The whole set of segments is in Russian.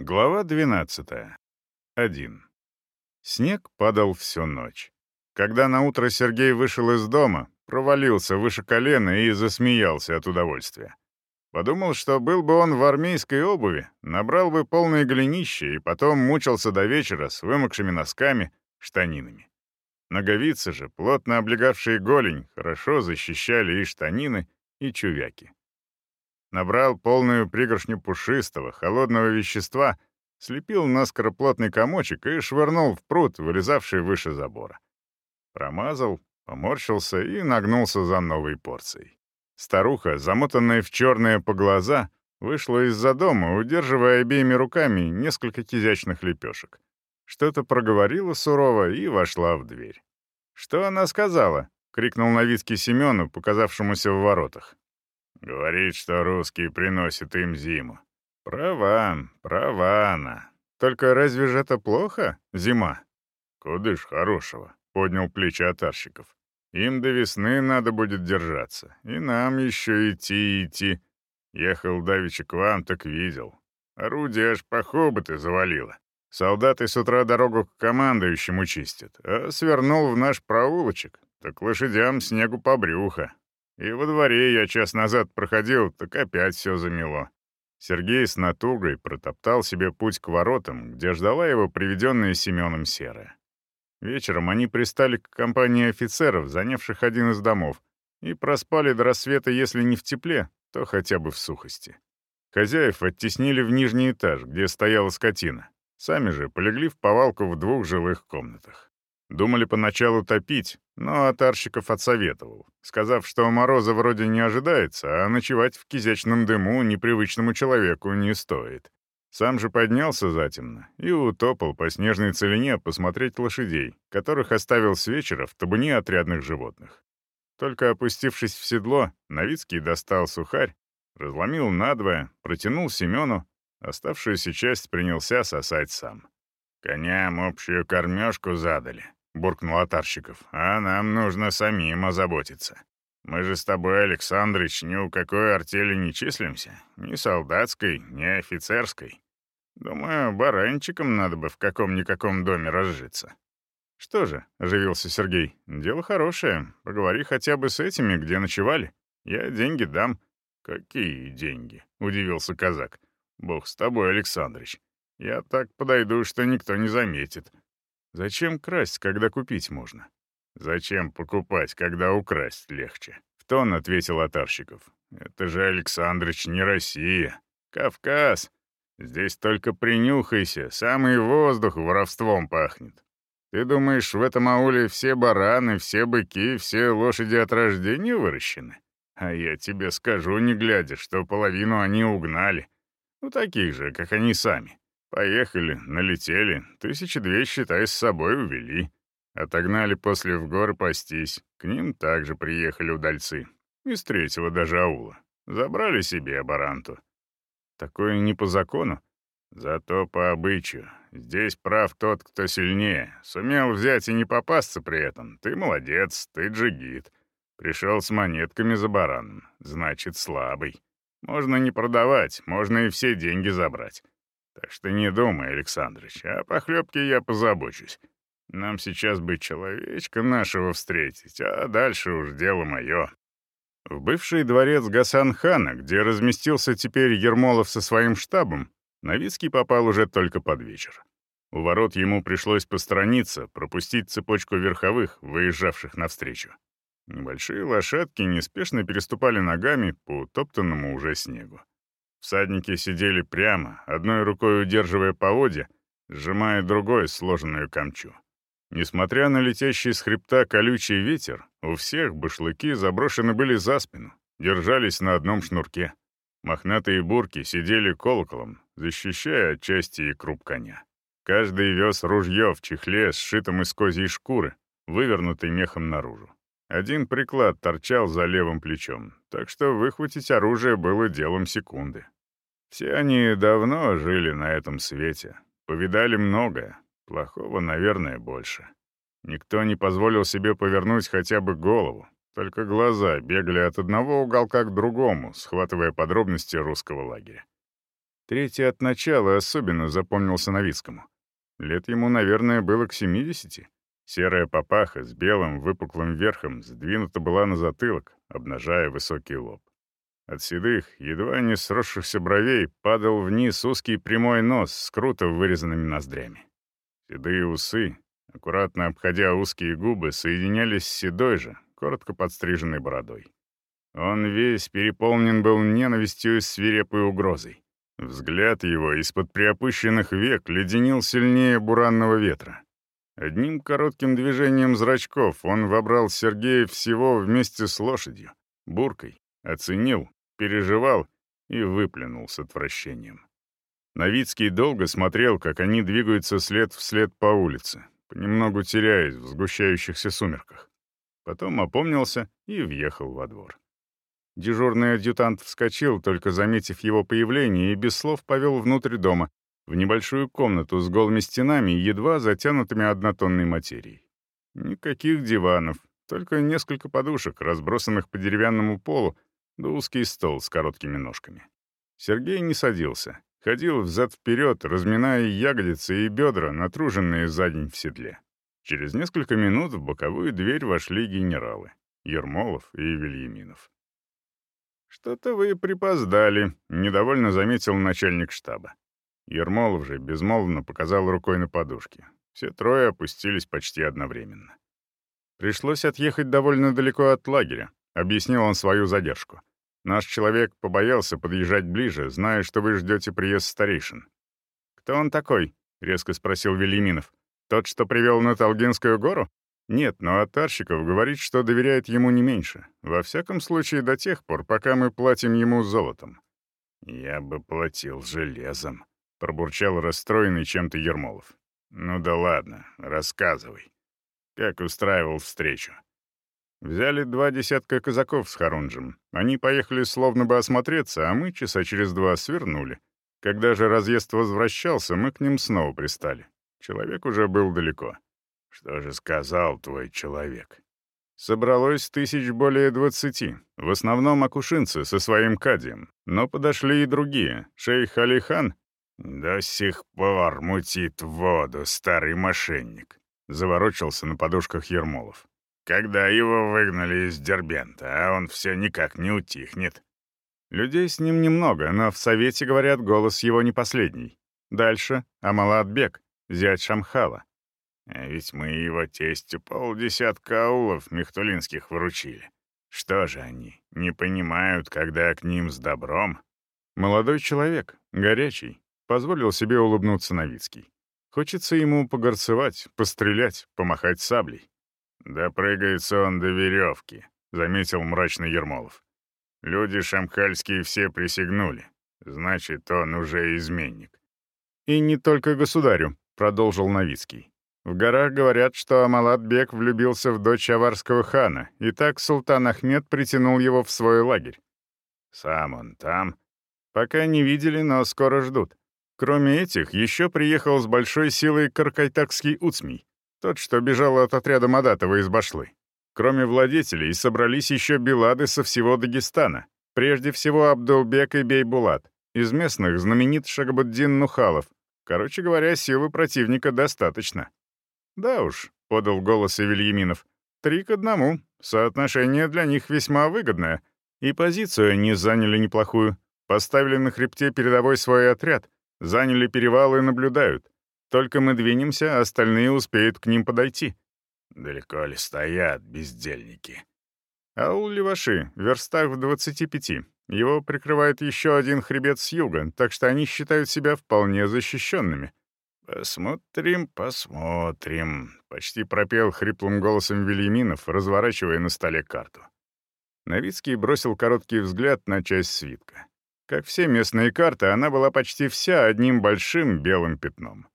Глава 12. 1. Снег падал всю ночь. Когда наутро Сергей вышел из дома, провалился выше колена и засмеялся от удовольствия. Подумал, что был бы он в армейской обуви, набрал бы полное голенище и потом мучился до вечера с вымокшими носками, штанинами. Ноговицы же, плотно облегавшие голень, хорошо защищали и штанины, и чувяки набрал полную пригоршню пушистого, холодного вещества, слепил наскоро плотный комочек и швырнул в пруд, вылезавший выше забора. Промазал, поморщился и нагнулся за новой порцией. Старуха, замотанная в черные по глаза, вышла из-за дома, удерживая обеими руками несколько изящных лепешек. Что-то проговорила сурово и вошла в дверь. «Что она сказала?» — крикнул Новицкий Семену, показавшемуся в воротах. Говорит, что русские приносят им зиму. Права, права она. Только разве же это плохо, зима? Куда ж хорошего, поднял плечи атарщиков. Им до весны надо будет держаться, и нам еще идти идти. Ехал давеча к вам, так видел. Орудие аж по хоботы завалило. Солдаты с утра дорогу к командующему чистят, а свернул в наш проулочек, так лошадям снегу по брюхо, и во дворе я час назад проходил, так опять все замело. Сергей с натугой протоптал себе путь к воротам, где ждала его приведенная Семеном серая. Вечером они пристали к компании офицеров, занявших один из домов, и проспали до рассвета, если не в тепле, то хотя бы в сухости. Хозяев оттеснили в нижний этаж, где стояла скотина. Сами же полегли в повалку в двух жилых комнатах. Думали поначалу топить, но Атарщиков отсоветовал, сказав, что мороза вроде не ожидается, а ночевать в кизячном дыму непривычному человеку не стоит. Сам же поднялся затемно и утопал по снежной целине посмотреть лошадей, которых оставил с вечера в табуне отрядных животных. Только опустившись в седло, Новицкий достал сухарь, разломил надвое, протянул Семену, оставшуюся часть принялся сосать сам. Коням общую кормежку задали, буркнул Атарщиков. «А нам нужно самим озаботиться. Мы же с тобой, Александрыч, ни у какой артели не числимся. Ни солдатской, ни офицерской. Думаю, баранчиком надо бы в каком-никаком доме разжиться». «Что же», — оживился Сергей, — «дело хорошее. Поговори хотя бы с этими, где ночевали. Я деньги дам». «Какие деньги?» — удивился казак. «Бог с тобой, Александрыч. Я так подойду, что никто не заметит. Зачем красть, когда купить можно? Зачем покупать, когда украсть легче? В тон ответил Атарщиков. Это же, Александрыч, не Россия. Кавказ. Здесь только принюхайся, самый воздух воровством пахнет. Ты думаешь, в этом ауле все бараны, все быки, все лошади от рождения выращены? А я тебе скажу, не глядя, что половину они угнали. Ну, таких же, как они сами. Поехали, налетели, тысячи две, считай, с собой увели. Отогнали после в горы пастись. К ним также приехали удальцы. Из третьего даже аула. Забрали себе абаранту. Такое не по закону. Зато по обычаю. Здесь прав тот, кто сильнее. Сумел взять и не попасться при этом. Ты молодец, ты джигит. Пришел с монетками за бараном. Значит, слабый. Можно не продавать, можно и все деньги забрать. Так что не думай, Александрович, о похлебке я позабочусь. Нам сейчас бы человечка нашего встретить, а дальше уж дело мое». В бывший дворец Гасан-хана, где разместился теперь Ермолов со своим штабом, Новицкий попал уже только под вечер. У ворот ему пришлось посторониться, пропустить цепочку верховых, выезжавших навстречу. Небольшие лошадки неспешно переступали ногами по утоптанному уже снегу. Всадники сидели прямо, одной рукой удерживая поводья, сжимая другой сложенную камчу. Несмотря на летящий с хребта колючий ветер, у всех башлыки заброшены были за спину, держались на одном шнурке. Мохнатые бурки сидели колоколом, защищая отчасти и круп коня. Каждый вез ружье в чехле, сшитом из козьей шкуры, вывернутой мехом наружу. Один приклад торчал за левым плечом, так что выхватить оружие было делом секунды. Все они давно жили на этом свете, повидали многое, плохого, наверное, больше. Никто не позволил себе повернуть хотя бы голову, только глаза бегали от одного уголка к другому, схватывая подробности русского лагеря. Третий от начала особенно запомнился Новицкому. Лет ему, наверное, было к 70. Серая папаха с белым выпуклым верхом сдвинута была на затылок, обнажая высокий лоб. От седых, едва не сросшихся бровей, падал вниз узкий прямой нос с круто вырезанными ноздрями. Седые усы, аккуратно обходя узкие губы, соединялись с седой же, коротко подстриженной бородой. Он весь переполнен был ненавистью и свирепой угрозой. Взгляд его из-под приопущенных век леденил сильнее буранного ветра. Одним коротким движением зрачков он вобрал Сергея всего вместе с лошадью, буркой, оценил, переживал и выплюнул с отвращением. Новицкий долго смотрел, как они двигаются след вслед по улице, понемногу теряясь в сгущающихся сумерках. Потом опомнился и въехал во двор. Дежурный адъютант вскочил, только заметив его появление, и без слов повел внутрь дома, в небольшую комнату с голыми стенами едва затянутыми однотонной материей. Никаких диванов, только несколько подушек, разбросанных по деревянному полу, да узкий стол с короткими ножками. Сергей не садился, ходил взад-вперед, разминая ягодицы и бедра, натруженные за день в седле. Через несколько минут в боковую дверь вошли генералы — Ермолов и Вильяминов. «Что-то вы припоздали», — недовольно заметил начальник штаба. Ермолов же безмолвно показал рукой на подушке. Все трое опустились почти одновременно. «Пришлось отъехать довольно далеко от лагеря», — объяснил он свою задержку. «Наш человек побоялся подъезжать ближе, зная, что вы ждете приезд старейшин». «Кто он такой?» — резко спросил Велиминов. «Тот, что привел на Талгинскую гору?» Нет, но Атарщиков говорит, что доверяет ему не меньше. Во всяком случае, до тех пор, пока мы платим ему золотом. «Я бы платил железом», — пробурчал расстроенный чем-то Ермолов. «Ну да ладно, рассказывай. Как устраивал встречу?» Взяли два десятка казаков с Харунжем. Они поехали словно бы осмотреться, а мы часа через два свернули. Когда же разъезд возвращался, мы к ним снова пристали. Человек уже был далеко. «Что же сказал твой человек?» Собралось тысяч более двадцати, в основном акушинцы со своим кадием, но подошли и другие. Шейх Алихан «До сих пор мутит воду старый мошенник», — заворочился на подушках Ермолов. «Когда его выгнали из Дербента, а он все никак не утихнет». Людей с ним немного, но в Совете, говорят, голос его не последний. Дальше — Амалат-бек, зять Шамхала. А ведь мы его тестю полдесятка аулов мехтулинских выручили. Что же они, не понимают, когда к ним с добром? Молодой человек, горячий, позволил себе улыбнуться Новицкий. Хочется ему погорцевать, пострелять, помахать саблей. «Да прыгается он до веревки», — заметил мрачный Ермолов. «Люди шамхальские все присягнули. Значит, он уже изменник». «И не только государю», — продолжил Новицкий. В горах говорят, что Амалат-бек влюбился в дочь аварского хана, и так султан Ахмед притянул его в свой лагерь. Сам он там? Пока не видели, но скоро ждут. Кроме этих, еще приехал с большой силой Каркайтакский Уцмий, тот, что бежал от отряда Мадатова из Башлы. Кроме владетелей, собрались еще Белады со всего Дагестана, прежде всего Абдулбек и Бейбулат. Из местных знаменит Шагабуддин Нухалов. Короче говоря, силы противника достаточно. «Да уж», — подал голос Евельяминов, — «три к одному. Соотношение для них весьма выгодное. И позицию они заняли неплохую. Поставили на хребте передовой свой отряд, заняли перевал и наблюдают. Только мы двинемся, остальные успеют к ним подойти». «Далеко ли стоят бездельники?» «Аул Леваши, верстах в двадцати пяти. Его прикрывает еще один хребет с юга, так что они считают себя вполне защищенными. «Посмотрим, посмотрим», — почти пропел хриплым голосом Вильяминов, разворачивая на столе карту. Новицкий бросил короткий взгляд на часть свитка. Как все местные карты, она была почти вся одним большим белым пятном.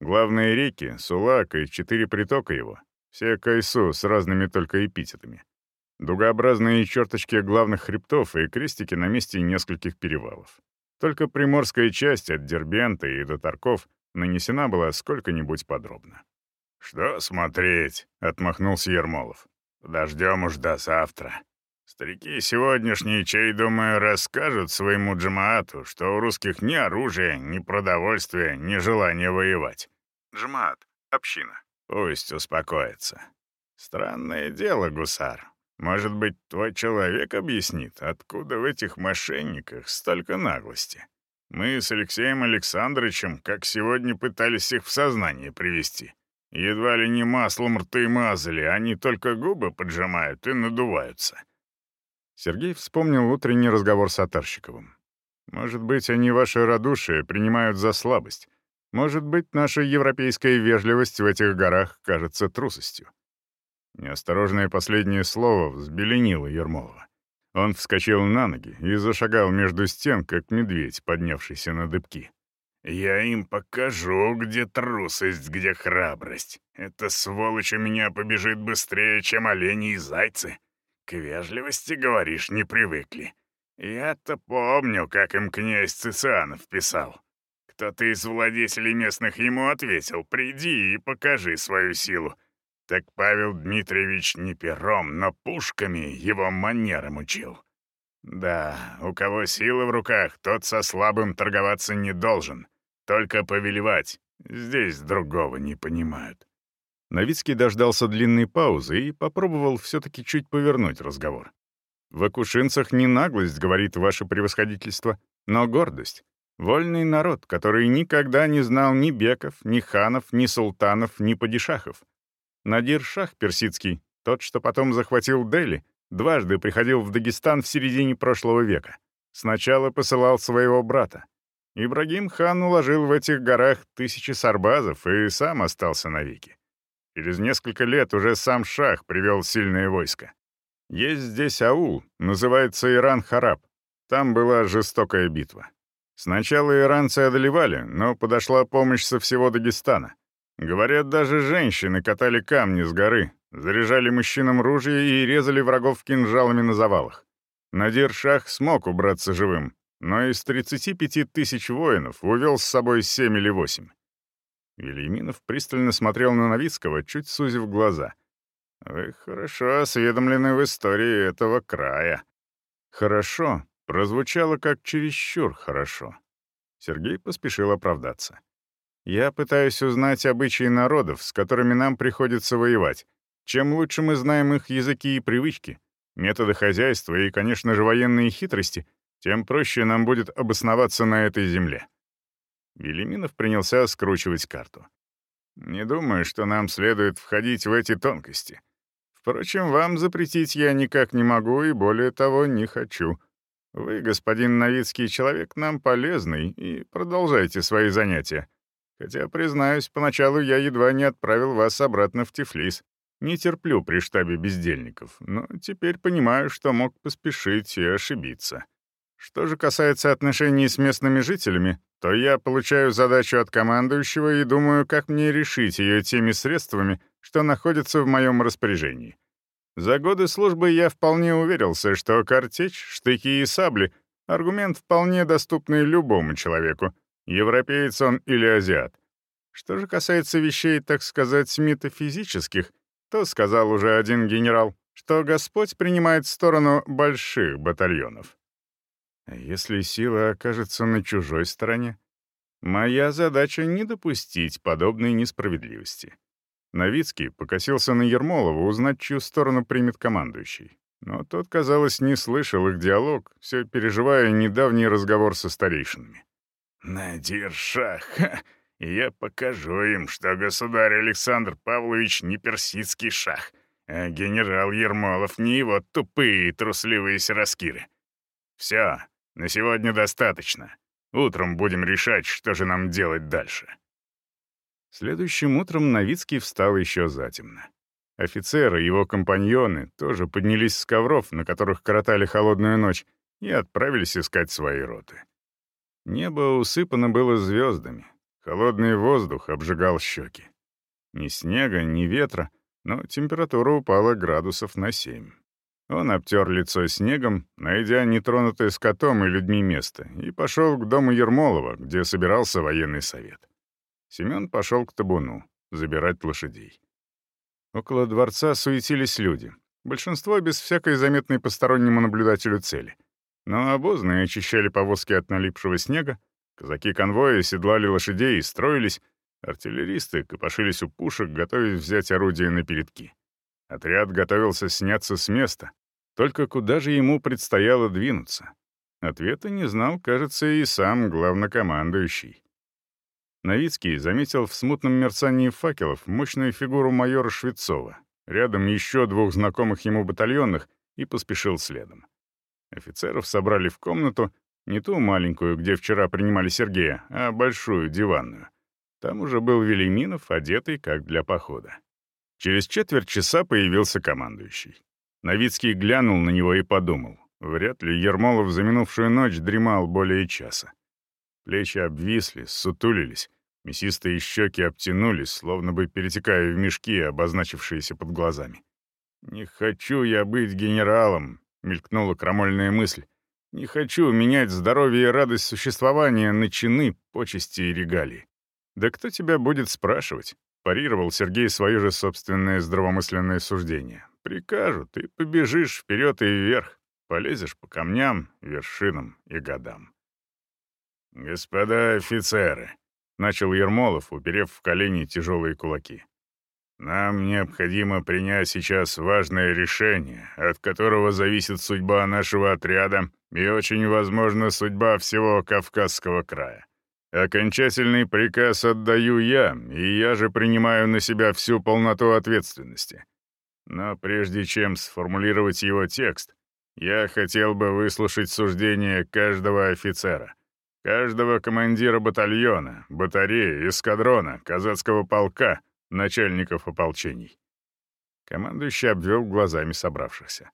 Главные реки, Сулак и четыре притока его, все Кайсу с разными только эпитетами. Дугообразные черточки главных хребтов и крестики на месте нескольких перевалов. Только приморская часть от Дербента и до Тарков нанесена была сколько-нибудь подробно. «Что смотреть?» — отмахнулся Ермолов. «Подождем уж до завтра». Старики сегодняшние, чей, думаю, расскажут своему джамаату, что у русских ни оружия, ни продовольствия, ни желания воевать. Джамаат — община. Пусть успокоится. Странное дело, гусар. Может быть, твой человек объяснит, откуда в этих мошенниках столько наглости? Мы с Алексеем Александровичем, как сегодня, пытались их в сознание привести. Едва ли не маслом рты мазали, они только губы поджимают и надуваются. Сергей вспомнил утренний разговор с Атарщиковым. «Может быть, они ваше радушие принимают за слабость. Может быть, наша европейская вежливость в этих горах кажется трусостью». Неосторожное последнее слово взбеленило Ермолова. Он вскочил на ноги и зашагал между стен, как медведь, поднявшийся на дыбки. «Я им покажу, где трусость, где храбрость. Эта сволочь у меня побежит быстрее, чем олени и зайцы. К вежливости, говоришь, не привыкли. Я-то помню, как им князь Цицианов писал. Кто-то из владетелей местных ему ответил, приди и покажи свою силу. Так Павел Дмитриевич не пером, но пушками его манерам учил. Да, у кого сила в руках, тот со слабым торговаться не должен. Только повелевать. Здесь другого не понимают». Новицкий дождался длинной паузы и попробовал все-таки чуть повернуть разговор. «В акушинцах не наглость, — говорит ваше превосходительство, — но гордость. Вольный народ, который никогда не знал ни беков, ни ханов, ни султанов, ни падишахов. Надир Шах персидский, тот, что потом захватил Дели, дважды приходил в Дагестан в середине прошлого века. Сначала посылал своего брата. Ибрагим хан уложил в этих горах тысячи сарбазов и сам остался навеки. Через несколько лет уже сам Шах привел сильное войско. Есть здесь аул, называется Иран-Хараб. Там была жестокая битва. Сначала иранцы одолевали, но подошла помощь со всего Дагестана. Говорят, даже женщины катали камни с горы, заряжали мужчинам ружья и резали врагов кинжалами на завалах. Надир Шах смог убраться живым, но из 35 тысяч воинов увел с собой 7 или 8. Вильяминов пристально смотрел на Новицкого, чуть сузив глаза. «Вы хорошо осведомлены в истории этого края». «Хорошо» прозвучало как чересчур хорошо. Сергей поспешил оправдаться. «Я пытаюсь узнать обычаи народов, с которыми нам приходится воевать. Чем лучше мы знаем их языки и привычки, методы хозяйства и, конечно же, военные хитрости, тем проще нам будет обосноваться на этой земле». Велиминов принялся скручивать карту. «Не думаю, что нам следует входить в эти тонкости. Впрочем, вам запретить я никак не могу и, более того, не хочу. Вы, господин Новицкий, человек нам полезный, и продолжайте свои занятия. Хотя, признаюсь, поначалу я едва не отправил вас обратно в Тифлис. Не терплю при штабе бездельников, но теперь понимаю, что мог поспешить и ошибиться». Что же касается отношений с местными жителями, то я получаю задачу от командующего и думаю, как мне решить ее теми средствами, что находятся в моем распоряжении. За годы службы я вполне уверился, что картечь, штыки и сабли — аргумент вполне доступный любому человеку, европеец он или азиат. Что же касается вещей, так сказать, метафизических, то сказал уже один генерал, что Господь принимает сторону больших батальонов. Если сила окажется на чужой стороне? Моя задача — не допустить подобной несправедливости. Новицкий покосился на Ермолова узнать, чью сторону примет командующий. Но тот, казалось, не слышал их диалог, все переживая недавний разговор со старейшинами. «Надир Шах, я покажу им, что государь Александр Павлович не персидский шах, а генерал Ермолов не его тупые трусливые сираскиры. Все, на сегодня достаточно. Утром будем решать, что же нам делать дальше». Следующим утром Новицкий встал еще затемно. Офицеры и его компаньоны тоже поднялись с ковров, на которых коротали холодную ночь, и отправились искать свои роты. Небо усыпано было звездами, холодный воздух обжигал щеки. Ни снега, ни ветра, но температура упала градусов на семь. Он обтер лицо снегом, найдя нетронутое скотом и людьми место, и пошел к дому Ермолова, где собирался военный совет. Семен пошел к табуну, забирать лошадей. Около дворца суетились люди. большинство без всякой заметной постороннему наблюдателю цели. Но обозные очищали повозки от налипшего снега, казаки конвоя седлали лошадей и строились, артиллеристы копошились у пушек, готовясь взять орудие на передки. Отряд готовился сняться с места. Только куда же ему предстояло двинуться? Ответа не знал, кажется, и сам главнокомандующий. Новицкий заметил в смутном мерцании факелов мощную фигуру майора Швецова, рядом еще двух знакомых ему батальонных, и поспешил следом. Офицеров собрали в комнату, не ту маленькую, где вчера принимали Сергея, а большую, диванную. Там уже был Велиминов, одетый как для похода. Через четверть часа появился командующий. Новицкий глянул на него и подумал. Вряд ли Ермолов за минувшую ночь дремал более часа. Плечи обвисли, сутулились, мясистые щеки обтянулись, словно бы перетекая в мешки, обозначившиеся под глазами. «Не хочу я быть генералом», — мелькнула крамольная мысль. «Не хочу менять здоровье и радость существования на чины, почести и регалии». «Да кто тебя будет спрашивать?» Парировал Сергей свое же собственное здравомысленное суждение. «Прикажут, и побежишь вперед и вверх, полезешь по камням, вершинам и годам». «Господа офицеры», — начал Ермолов, уперев в колени тяжелые кулаки. «Нам необходимо принять сейчас важное решение, от которого зависит судьба нашего отряда и очень возможно судьба всего Кавказского края. Окончательный приказ отдаю я, и я же принимаю на себя всю полноту ответственности. Но прежде чем сформулировать его текст, я хотел бы выслушать суждение каждого офицера, каждого командира батальона, батареи, эскадрона, казацкого полка, начальников ополчений. Командующий обвел глазами собравшихся.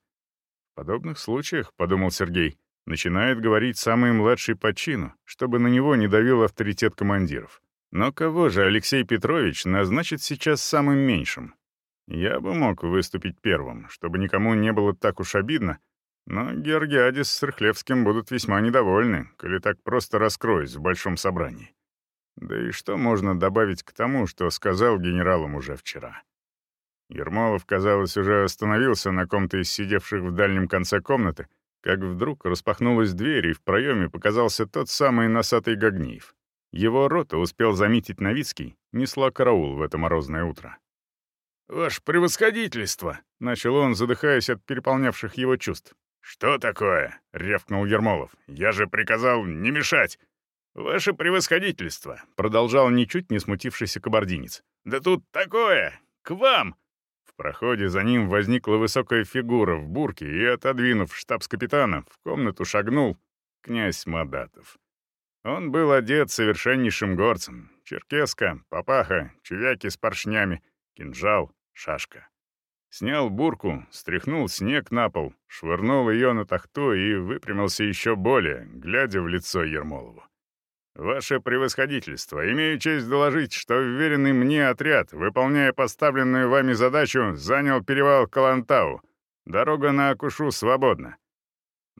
В подобных случаях, — подумал Сергей, — Начинает говорить самый младший по чину, чтобы на него не давил авторитет командиров. Но кого же Алексей Петрович назначит сейчас самым меньшим? Я бы мог выступить первым, чтобы никому не было так уж обидно, но Георгиадис с Рыхлевским будут весьма недовольны, коли так просто раскроюсь в большом собрании. Да и что можно добавить к тому, что сказал генералам уже вчера? Ермолов, казалось, уже остановился на ком-то из сидевших в дальнем конце комнаты, как вдруг распахнулась дверь, и в проеме показался тот самый носатый Гогниев. Его рота успел заметить Новицкий, несла караул в это морозное утро. «Ваше превосходительство!» — начал он, задыхаясь от переполнявших его чувств. «Что такое?» — рявкнул Ермолов. «Я же приказал не мешать!» «Ваше превосходительство!» — продолжал ничуть не смутившийся кабардинец. «Да тут такое! К вам!» Проходе за ним возникла высокая фигура в бурке, и, отодвинув штабс-капитана, в комнату шагнул князь Мадатов. Он был одет совершеннейшим горцем. Черкеска, папаха, чувяки с поршнями, кинжал, шашка. Снял бурку, стряхнул снег на пол, швырнул ее на тахту и выпрямился еще более, глядя в лицо Ермолову. «Ваше превосходительство, имею честь доложить, что вверенный мне отряд, выполняя поставленную вами задачу, занял перевал Калантау. Дорога на Акушу свободна».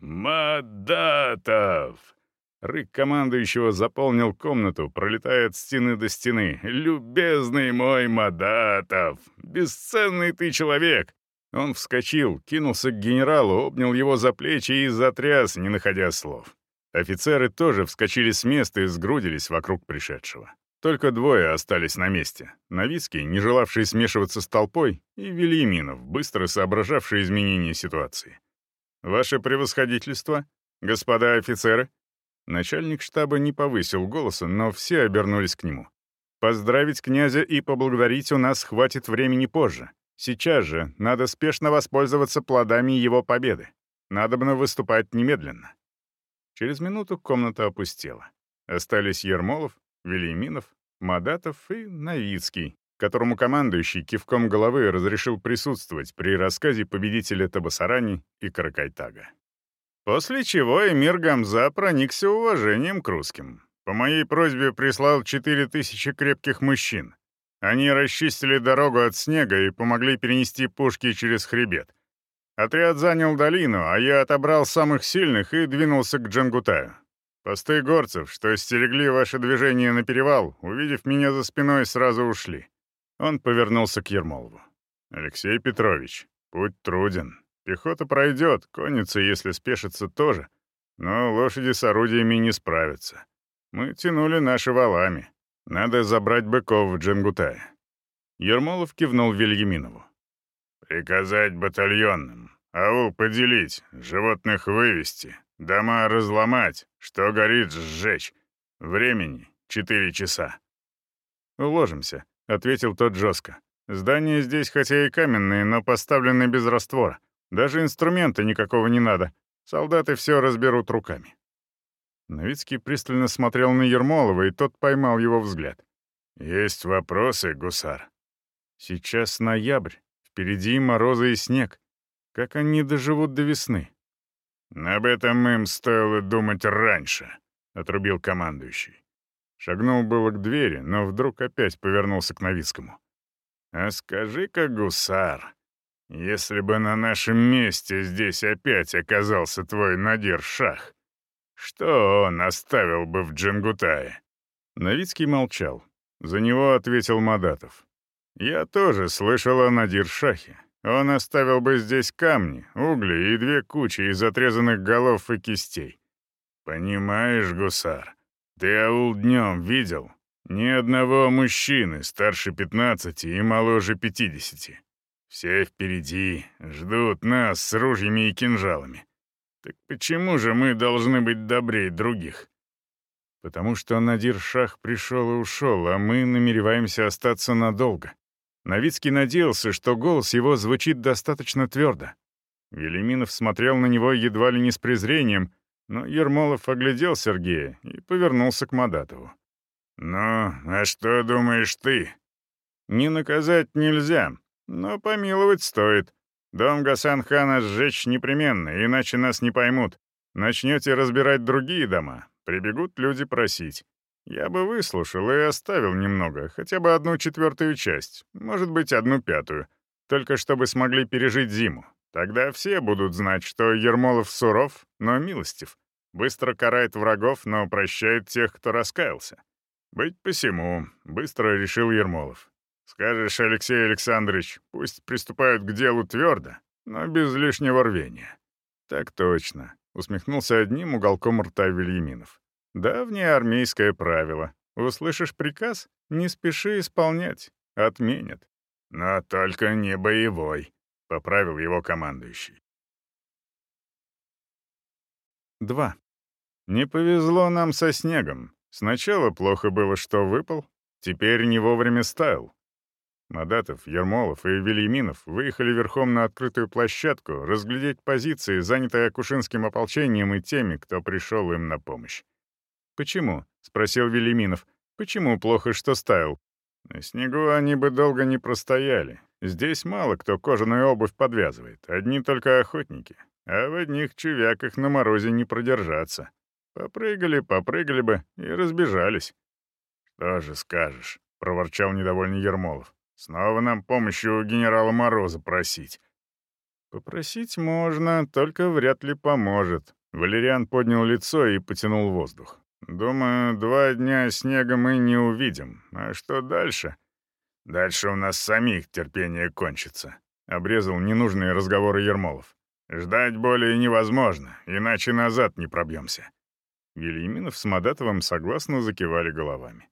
«Мадатов!» Рык командующего заполнил комнату, пролетая от стены до стены. «Любезный мой Мадатов! Бесценный ты человек!» Он вскочил, кинулся к генералу, обнял его за плечи и затряс, не находя слов. Офицеры тоже вскочили с места и сгрудились вокруг пришедшего. Только двое остались на месте. Новицкий, не желавший смешиваться с толпой, и Вильяминов, быстро соображавший изменения ситуации. «Ваше превосходительство, господа офицеры!» Начальник штаба не повысил голоса, но все обернулись к нему. «Поздравить князя и поблагодарить у нас хватит времени позже. Сейчас же надо спешно воспользоваться плодами его победы. Надобно выступать немедленно». Через минуту комната опустела. Остались Ермолов, Велиминов, Мадатов и Новицкий, которому командующий кивком головы разрешил присутствовать при рассказе победителя Табасарани и Каракайтага. После чего эмир Гамза проникся уважением к русским. По моей просьбе прислал четыре тысячи крепких мужчин. Они расчистили дорогу от снега и помогли перенести пушки через хребет — Отряд занял долину, а я отобрал самых сильных и двинулся к Джангутаю. Посты горцев, что стерегли ваше движение на перевал, увидев меня за спиной, сразу ушли. Он повернулся к Ермолову. «Алексей Петрович, Путь труден. Пехота пройдет, конница, если спешится, тоже. Но лошади с орудиями не справятся. Мы тянули наши валами. Надо забрать быков в Джангутае». Ермолов кивнул Вильяминову. «Приказать батальонным. Аул поделить, животных вывести, дома разломать, что горит сжечь. Времени — четыре часа». «Уложимся», — ответил тот жестко. «Здания здесь хотя и каменные, но поставлены без раствора. Даже инструмента никакого не надо. Солдаты все разберут руками». Новицкий пристально смотрел на Ермолова, и тот поймал его взгляд. «Есть вопросы, гусар?» «Сейчас ноябрь. Впереди морозы и снег. Как они доживут до весны?» «Об этом им стоило думать раньше», — отрубил командующий. Шагнул было к двери, но вдруг опять повернулся к Новицкому. «А скажи-ка, гусар, если бы на нашем месте здесь опять оказался твой Надир Шах, что он оставил бы в Джангутае?» Новицкий молчал. За него ответил Мадатов. «Я тоже слышал о Надир Шахе. Он оставил бы здесь камни, угли и две кучи из отрезанных голов и кистей. Понимаешь, гусар, ты аул днем видел? Ни одного мужчины старше пятнадцати и моложе пятидесяти. Все впереди, ждут нас с ружьями и кинжалами. Так почему же мы должны быть добрее других? Потому что Надир Шах пришел и ушел, а мы намереваемся остаться надолго. Новицкий надеялся, что голос его звучит достаточно твердо. Велиминов смотрел на него едва ли не с презрением, но Ермолов оглядел Сергея и повернулся к Мадатову. «Ну, а что думаешь ты?» «Не наказать нельзя, но помиловать стоит. Дом Гасан-хана сжечь непременно, иначе нас не поймут. Начнете разбирать другие дома, прибегут люди просить. Я бы выслушал и оставил немного, хотя бы одну четвертую часть, может быть, одну пятую, только чтобы смогли пережить зиму. Тогда все будут знать, что Ермолов суров, но милостив, быстро карает врагов, но прощает тех, кто раскаялся. Быть посему, быстро решил Ермолов. Скажешь, Алексей Александрович, пусть приступают к делу твердо, но без лишнего рвения. Так точно, усмехнулся одним уголком рта Вильяминов. Давнее армейское правило. Услышишь приказ — не спеши исполнять, отменят. Но только не боевой, — поправил его командующий. 2. Не повезло нам со снегом. Сначала плохо было, что выпал, теперь не вовремя стаял. Мадатов, Ермолов и Вильяминов выехали верхом на открытую площадку разглядеть позиции, занятые Акушинским ополчением и теми, кто пришел им на помощь. «Почему?» — спросил Велиминов. «Почему плохо, что ставил?» «На снегу они бы долго не простояли. Здесь мало кто кожаную обувь подвязывает, одни только охотники. А в одних чувяках на морозе не продержаться. Попрыгали, попрыгали бы и разбежались». «Что же скажешь?» — проворчал недовольный Ермолов. «Снова нам помощи у генерала Мороза просить». «Попросить можно, только вряд ли поможет». Валериан поднял лицо и потянул воздух. Думаю, два дня снега мы не увидим. А что дальше? Дальше у нас самих терпение кончится. Обрезал ненужные разговоры Ермолов. Ждать более невозможно, иначе назад не пробьемся. Вильяминов с Мадатовым согласно закивали головами.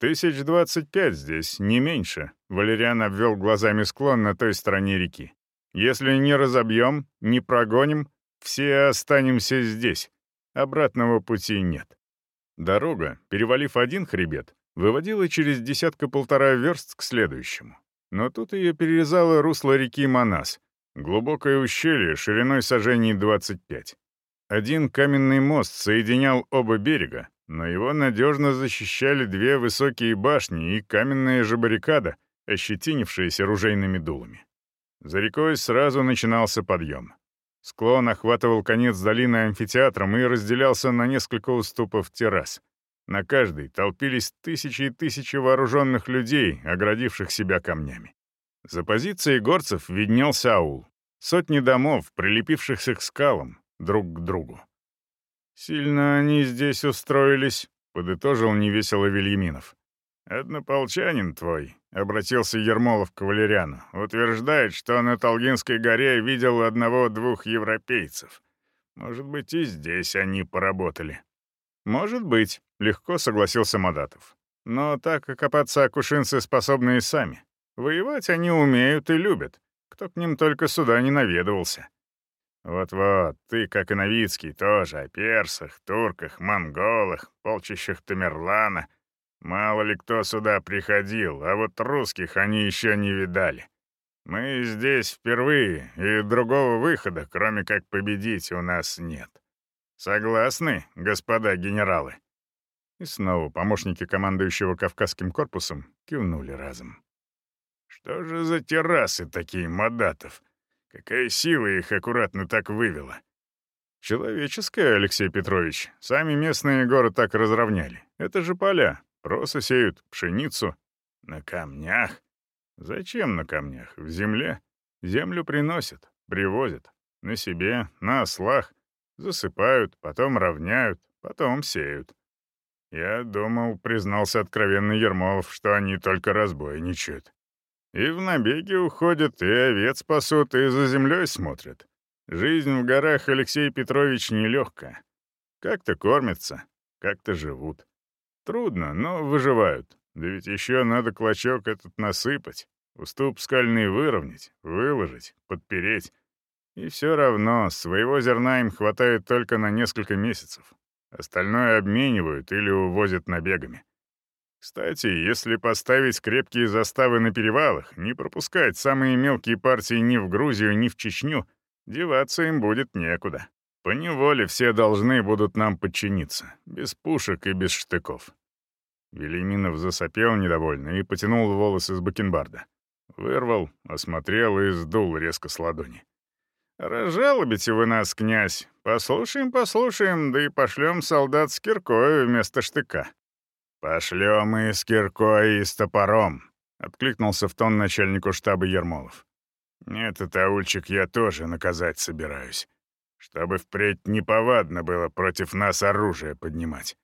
«Тысяч двадцать пять здесь, не меньше», — Валериан обвел глазами склон на той стороне реки. «Если не разобьем, не прогоним, все останемся здесь. Обратного пути нет». Дорога, перевалив один хребет, выводила через десятка-полтора верст к следующему. Но тут ее перерезало русло реки Манас, глубокое ущелье шириной сажений 25. Один каменный мост соединял оба берега, но его надежно защищали две высокие башни и каменная же баррикада, ощетинившаяся ружейными дулами. За рекой сразу начинался подъем. Склон охватывал конец долины амфитеатром и разделялся на несколько уступов террас. На каждой толпились тысячи и тысячи вооруженных людей, оградивших себя камнями. За позицией горцев виднелся аул. Сотни домов, прилепившихся к скалам, друг к другу. «Сильно они здесь устроились», — подытожил невесело Вильяминов. «Однополчанин твой», — обратился Ермолов к Валериану, утверждает, что на Толгинской горе видел одного-двух европейцев. Может быть, и здесь они поработали. «Может быть», — легко согласился Мадатов. «Но так окопаться акушинцы способны и сами. Воевать они умеют и любят. Кто к ним только сюда не наведывался». «Вот-вот, ты, как и Новицкий, тоже о персах, турках, монголах, полчищах Тамерлана. Мало ли кто сюда приходил, а вот русских они еще не видали. Мы здесь впервые, и другого выхода, кроме как победить, у нас нет. Согласны, господа генералы?» И снова помощники командующего Кавказским корпусом кивнули разом. «Что же за террасы такие, Мадатов? Какая сила их аккуратно так вывела?» «Человеческая, Алексей Петрович. Сами местные горы так разровняли. Это же поля. Просы сеют, пшеницу. На камнях? Зачем на камнях? В земле. Землю приносят, привозят. На себе, на ослах. Засыпают, потом ровняют, потом сеют. Я думал, признался откровенно Ермолов, что они только разбойничают. И в набеги уходят, и овец пасут, и за землей смотрят. Жизнь в горах, Алексей Петрович, нелегкая. Как-то кормятся, как-то живут. Трудно, но выживают. Да ведь еще надо клочок этот насыпать, уступ скальный выровнять, выложить, подпереть. И все равно своего зерна им хватает только на несколько месяцев. Остальное обменивают или увозят набегами. Кстати, если поставить крепкие заставы на перевалах, не пропускать самые мелкие партии ни в Грузию, ни в Чечню, деваться им будет некуда. По неволе все должны будут нам подчиниться, без пушек и без штыков». Велиминов засопел недовольно и потянул волосы с бакенбарда. Вырвал, осмотрел и сдул резко с ладони. «Разжалобите вы нас, князь. Послушаем, послушаем, да и пошлем солдат с киркой вместо штыка». «Пошлем и с киркой, и с топором», — откликнулся в тон начальнику штаба Ермолов. «Этот аульчик я тоже наказать собираюсь чтобы впредь неповадно было против нас оружие поднимать.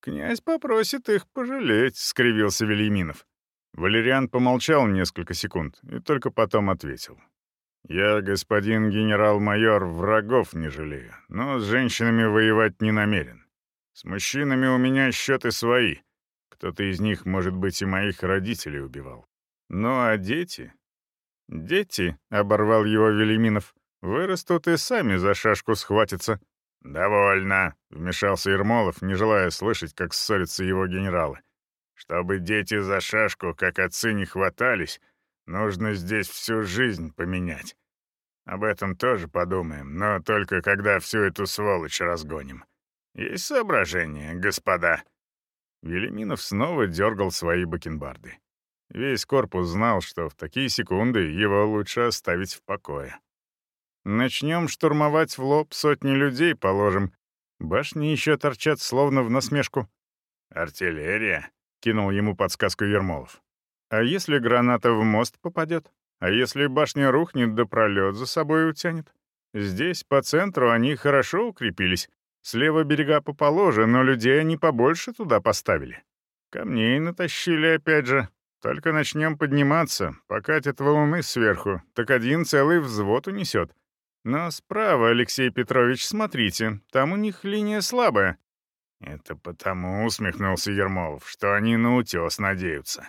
«Князь попросит их пожалеть», — скривился Велиминов. Валериан помолчал несколько секунд и только потом ответил. «Я, господин генерал-майор, врагов не жалею, но с женщинами воевать не намерен. С мужчинами у меня счеты свои. Кто-то из них, может быть, и моих родителей убивал. Ну а дети?» «Дети», — оборвал его Велиминов, — Вырастут и сами за шашку схватятся». «Довольно», — вмешался Ермолов, не желая слышать, как ссорятся его генералы. «Чтобы дети за шашку, как отцы, не хватались, нужно здесь всю жизнь поменять. Об этом тоже подумаем, но только когда всю эту сволочь разгоним. Есть соображения, господа?» Велиминов снова дергал свои бакенбарды. Весь корпус знал, что в такие секунды его лучше оставить в покое. Начнем штурмовать в лоб, сотни людей положим. Башни еще торчат, словно в насмешку. «Артиллерия», — кинул ему подсказку Ермолов. «А если граната в мост попадет? А если башня рухнет да пролет за собой утянет? Здесь, по центру, они хорошо укрепились. Слева берега поположе, но людей они побольше туда поставили. Камней натащили опять же. Только начнем подниматься, покатят валуны сверху, так один целый взвод унесет. Но справа, Алексей Петрович, смотрите, там у них линия слабая». «Это потому», — усмехнулся Ермолов, — «что они на утес надеются».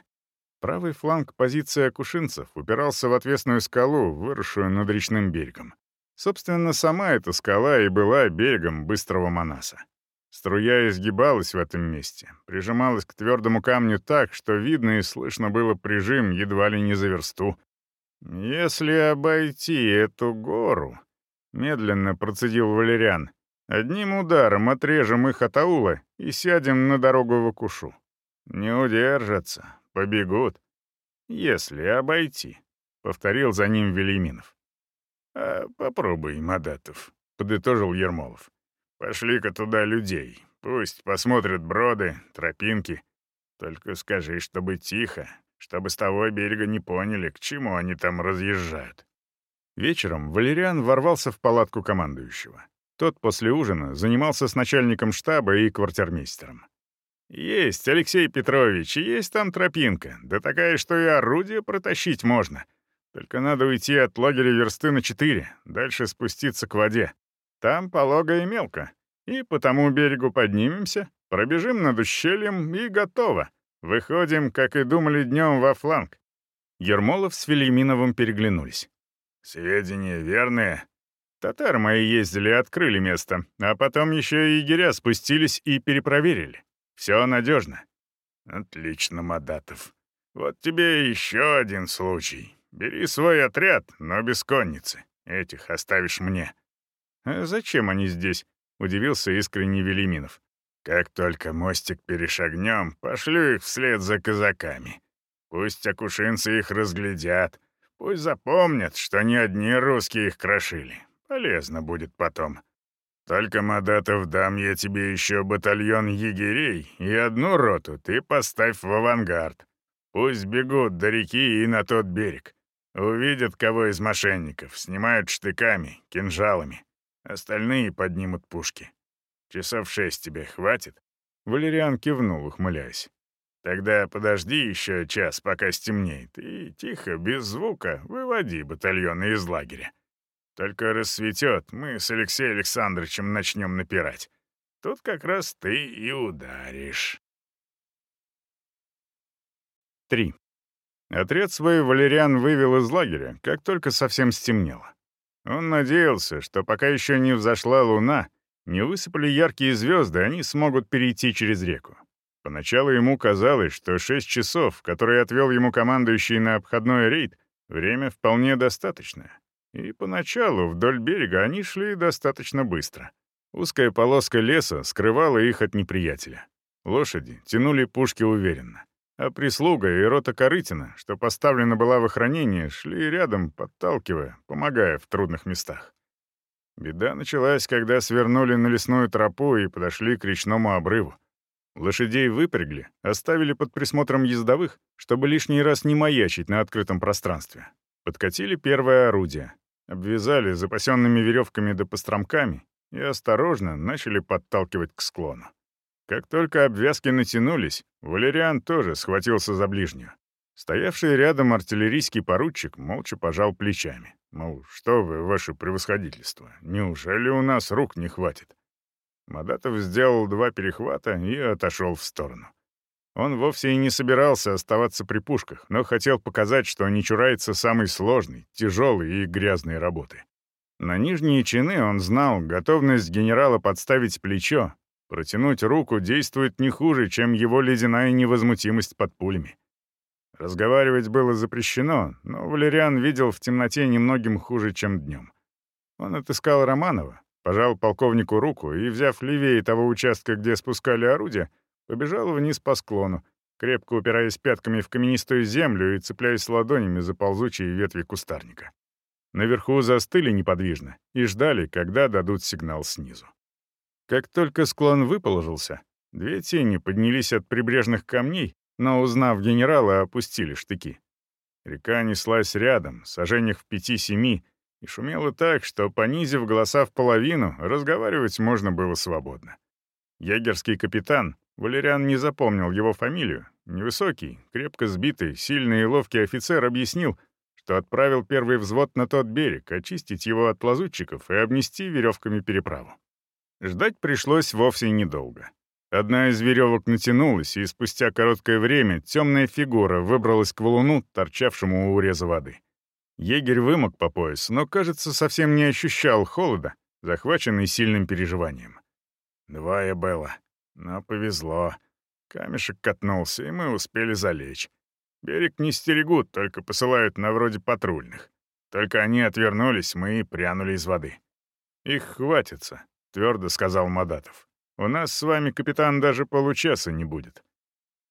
Правый фланг позиции акушинцев упирался в отвесную скалу, выросшую над речным берегом. Собственно, сама эта скала и была берегом быстрого Манаса. Струя изгибалась в этом месте, прижималась к твердому камню так, что видно и слышно было прижим едва ли не за версту. Если обойти эту гору, Медленно процедил Валериан. «Одним ударом отрежем их от аула и сядем на дорогу в Акушу. Не удержатся, побегут. Если обойти», — повторил за ним Велиминов. «А попробуй, Мадатов», — подытожил Ермолов. «Пошли-ка туда людей. Пусть посмотрят броды, тропинки. Только скажи, чтобы тихо, чтобы с того берега не поняли, к чему они там разъезжают. Вечером Валериан ворвался в палатку командующего. Тот после ужина занимался с начальником штаба и квартирмейстером. «Есть, Алексей Петрович, есть там тропинка, да такая, что и орудие протащить можно. Только надо уйти от лагеря версты на четыре, дальше спуститься к воде. Там полого и мелко. И по тому берегу поднимемся, пробежим над ущельем и готово. Выходим, как и думали днем, во фланг». Ермолов с Велиминовым переглянулись. «Сведения верные?» Татары мои ездили открыли место, а потом еще и егеря спустились и перепроверили. Все надежно. Отлично, Мадатов. Вот тебе еще один случай. Бери свой отряд, но без конницы. Этих оставишь мне. А зачем они здесь? Удивился искренне Велиминов. Как только мостик перешагнем, пошлю их вслед за казаками. Пусть акушинцы их разглядят. Пусть запомнят, что не одни русские их крошили. Полезно будет потом. Только, Мадатов, дам я тебе еще батальон егерей и одну роту ты поставь в авангард. Пусть бегут до реки и на тот берег. Увидят кого из мошенников, снимают штыками, кинжалами. Остальные поднимут пушки. Часов шесть тебе хватит?» Валериан кивнул, ухмыляясь. «Тогда подожди еще час, пока стемнеет, и тихо, без звука, выводи батальоны из лагеря. Только рассветет, мы с Алексеем Александровичем начнем напирать. Тут как раз ты и ударишь. 3. Отряд свой Валериан вывел из лагеря, как только совсем стемнело. Он надеялся, что пока еще не взошла луна, не высыпали яркие звезды, они смогут перейти через реку. Поначалу ему казалось, что шесть часов, которые отвел ему командующий на обходной рейд, время вполне достаточное. И поначалу вдоль берега они шли достаточно быстро. Узкая полоска леса скрывала их от неприятеля. Лошади тянули пушки уверенно. А прислуга и рота Корытина, что поставлена была в охранение, шли рядом, подталкивая, помогая в трудных местах. Беда началась, когда свернули на лесную тропу и подошли к речному обрыву. Лошадей выпрягли, оставили под присмотром ездовых, чтобы лишний раз не маячить на открытом пространстве. Подкатили первое орудие, обвязали запасенными веревками да постромками и осторожно начали подталкивать к склону. Как только обвязки натянулись, Валериан тоже схватился за ближнюю. Стоявший рядом артиллерийский поручик молча пожал плечами. Мол, что вы, ваше превосходительство, неужели у нас рук не хватит? Мадатов сделал два перехвата и отошел в сторону. Он вовсе и не собирался оставаться при пушках, но хотел показать, что не чурается самой сложной, тяжелой и грязной работы. На нижние чины он знал, готовность генерала подставить плечо, протянуть руку действует не хуже, чем его ледяная невозмутимость под пулями. Разговаривать было запрещено, но Валериан видел в темноте немногим хуже, чем днем. Он отыскал Романова, пожал полковнику руку и, взяв левее того участка, где спускали орудия, Побежал вниз по склону, крепко упираясь пятками в каменистую землю и цепляясь ладонями за ползучие ветви кустарника. Наверху застыли неподвижно и ждали, когда дадут сигнал снизу. Как только склон выположился, две тени поднялись от прибрежных камней, но, узнав генерала, опустили штыки. Река неслась рядом, сожжениях в пяти-семи, и шумела так, что, понизив голоса в половину, разговаривать можно было свободно. Егерский капитан, Валериан не запомнил его фамилию. Невысокий, крепко сбитый, сильный и ловкий офицер объяснил, что отправил первый взвод на тот берег, очистить его от лазутчиков и обнести веревками переправу. Ждать пришлось вовсе недолго. Одна из веревок натянулась, и спустя короткое время темная фигура выбралась к валуну, торчавшему у уреза воды. Егерь вымок по пояс, но, кажется, совсем не ощущал холода, захваченный сильным переживанием. «Двое было», но повезло. Камешек катнулся, и мы успели залечь. Берег не стерегут, только посылают на вроде патрульных. Только они отвернулись, мы и прянули из воды. «Их хватится», — твердо сказал Мадатов. «У нас с вами, капитан, даже получаса не будет».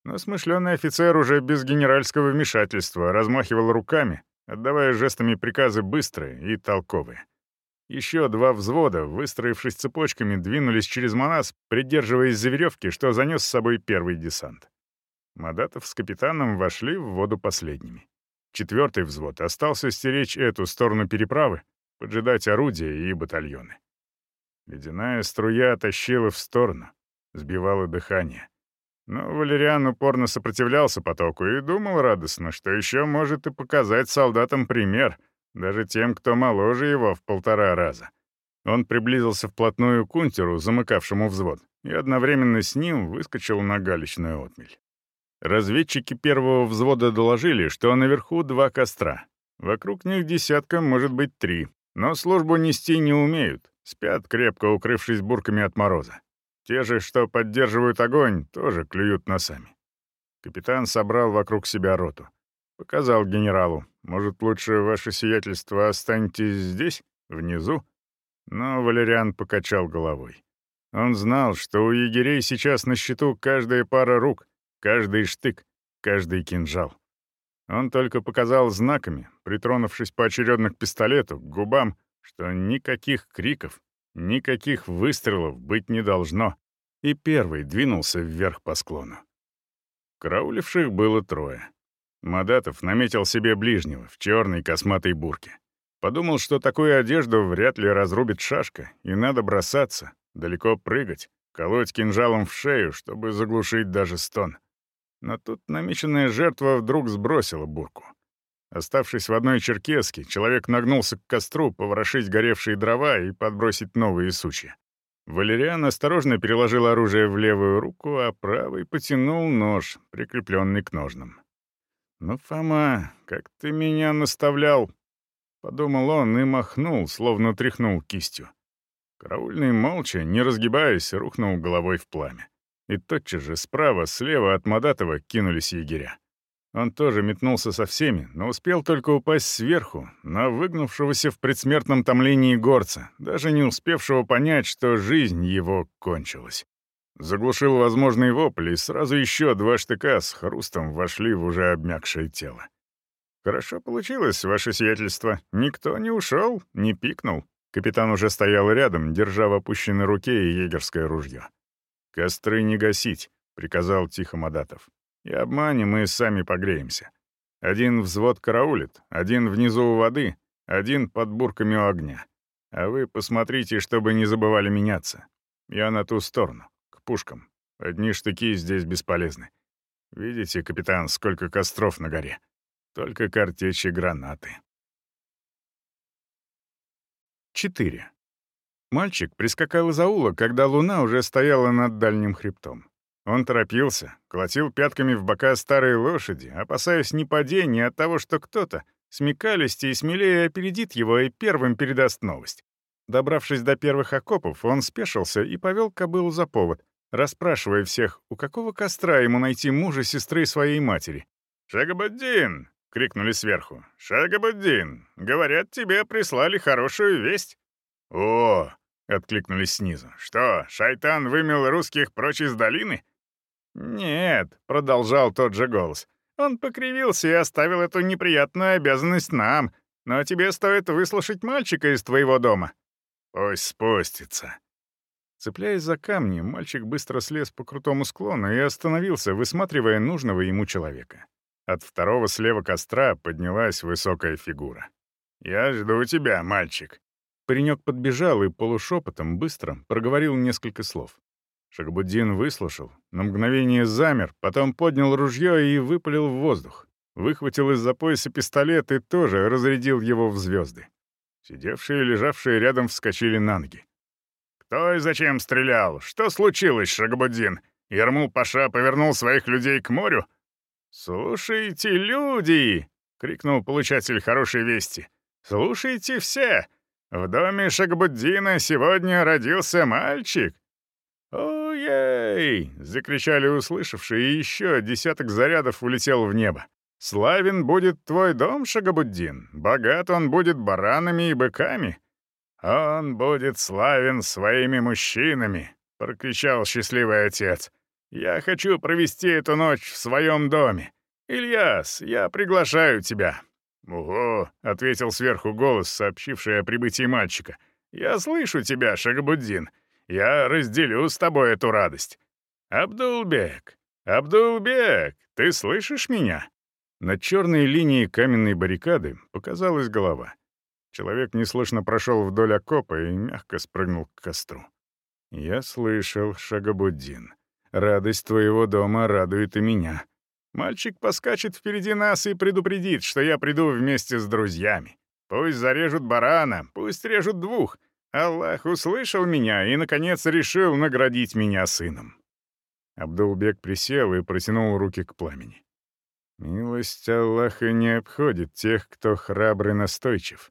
Но смышленый офицер уже без генеральского вмешательства размахивал руками, отдавая жестами приказы быстрые и толковые. Еще два взвода, выстроившись цепочками, двинулись через Манас, придерживаясь за веревки, что занес с собой первый десант. Мадатов с капитаном вошли в воду последними. Четвертый взвод остался стеречь эту сторону переправы, поджидать орудия и батальоны. Ледяная струя тащила в сторону, сбивала дыхание. Но Валериан упорно сопротивлялся потоку и думал радостно, что еще может и показать солдатам пример, даже тем, кто моложе его в полтора раза. Он приблизился вплотную к унтеру, замыкавшему взвод, и одновременно с ним выскочил на галечную отмель. Разведчики первого взвода доложили, что наверху два костра. Вокруг них десятка, может быть, три. Но службу нести не умеют, спят, крепко укрывшись бурками от мороза. Те же, что поддерживают огонь, тоже клюют носами. Капитан собрал вокруг себя роту. Показал генералу, может, лучше ваше сиятельство останетесь здесь, внизу? Но Валериан покачал головой. Он знал, что у егерей сейчас на счету каждая пара рук, каждый штык, каждый кинжал. Он только показал знаками, притронувшись поочередно к пистолету, к губам, что никаких криков, никаких выстрелов быть не должно, и первый двинулся вверх по склону. Карауливших было трое. Мадатов наметил себе ближнего в черной косматой бурке. Подумал, что такую одежду вряд ли разрубит шашка, и надо бросаться, далеко прыгать, колоть кинжалом в шею, чтобы заглушить даже стон. Но тут намеченная жертва вдруг сбросила бурку. Оставшись в одной черкеске, человек нагнулся к костру поворошить горевшие дрова и подбросить новые сучья. Валериан осторожно переложил оружие в левую руку, а правой потянул нож, прикрепленный к ножнам. «Ну, Фома, как ты меня наставлял!» Подумал он и махнул, словно тряхнул кистью. Караульный молча, не разгибаясь, рухнул головой в пламя. И тотчас же справа, слева от Мадатова кинулись егеря. Он тоже метнулся со всеми, но успел только упасть сверху, на выгнувшегося в предсмертном томлении горца, даже не успевшего понять, что жизнь его кончилась. Заглушил возможный вопль, и сразу еще два штыка с хрустом вошли в уже обмякшее тело. «Хорошо получилось, ваше сиятельство. Никто не ушел, не пикнул». Капитан уже стоял рядом, держа в опущенной руке егерское ружье. «Костры не гасить», — приказал тихо Мадатов. «И обманем, мы сами погреемся. Один взвод караулит, один внизу у воды, один под бурками у огня. А вы посмотрите, чтобы не забывали меняться. Я на ту сторону, к пушкам. Одни штыки здесь бесполезны. Видите, капитан, сколько костров на горе?» Только картечи гранаты. 4. Мальчик прискакал из аула, когда луна уже стояла над дальним хребтом. Он торопился, колотил пятками в бока старой лошади, опасаясь не падения от того, что кто-то, смекалисти и смелее опередит его и первым передаст новость. Добравшись до первых окопов, он спешился и повел кобылу за повод, расспрашивая всех, у какого костра ему найти мужа сестры своей матери. «Шагабаддин, крикнули сверху. «Шагабуддин, говорят, тебе прислали хорошую весть». «О!» — откликнулись снизу. «Что, шайтан вымел русских прочь из долины?» «Нет», — продолжал тот же голос. «Он покривился и оставил эту неприятную обязанность нам, но тебе стоит выслушать мальчика из твоего дома». «Пусть спустится». Цепляясь за камни, мальчик быстро слез по крутому склону и остановился, высматривая нужного ему человека. От второго слева костра поднялась высокая фигура. «Я жду тебя, мальчик». Паренек подбежал и полушепотом, быстро, проговорил несколько слов. Шагбуддин выслушал, на мгновение замер, потом поднял ружье и выпалил в воздух. Выхватил из-за пояса пистолет и тоже разрядил его в звезды. Сидевшие и лежавшие рядом вскочили на ноги. «Кто и зачем стрелял? Что случилось, Шагбуддин?» Ермул-паша повернул своих людей к морю? «Слушайте, люди!» — крикнул получатель хорошей вести. «Слушайте все! В доме Шагбуддина сегодня родился мальчик!» «Ой-ей!» — закричали услышавшие, и еще десяток зарядов улетел в небо. «Славен будет твой дом, Шагабуддин, богат он будет баранами и быками. Он будет славен своими мужчинами!» — прокричал счастливый отец. Я хочу провести эту ночь в своем доме. Ильяс, я приглашаю тебя». «Ого», — ответил сверху голос, сообщивший о прибытии мальчика. «Я слышу тебя, Шагабуддин. Я разделю с тобой эту радость». «Абдулбек! Абдулбек! Ты слышишь меня?» Над черной линией каменной баррикады показалась голова. Человек неслышно прошел вдоль окопа и мягко спрыгнул к костру. «Я слышал, Шагабуддин. Радость твоего дома радует и меня. Мальчик поскачет впереди нас и предупредит, что я приду вместе с друзьями. Пусть зарежут барана, пусть режут двух. Аллах услышал меня и, наконец, решил наградить меня сыном». Абдулбек присел и протянул руки к пламени. «Милость Аллаха не обходит тех, кто храбр и настойчив,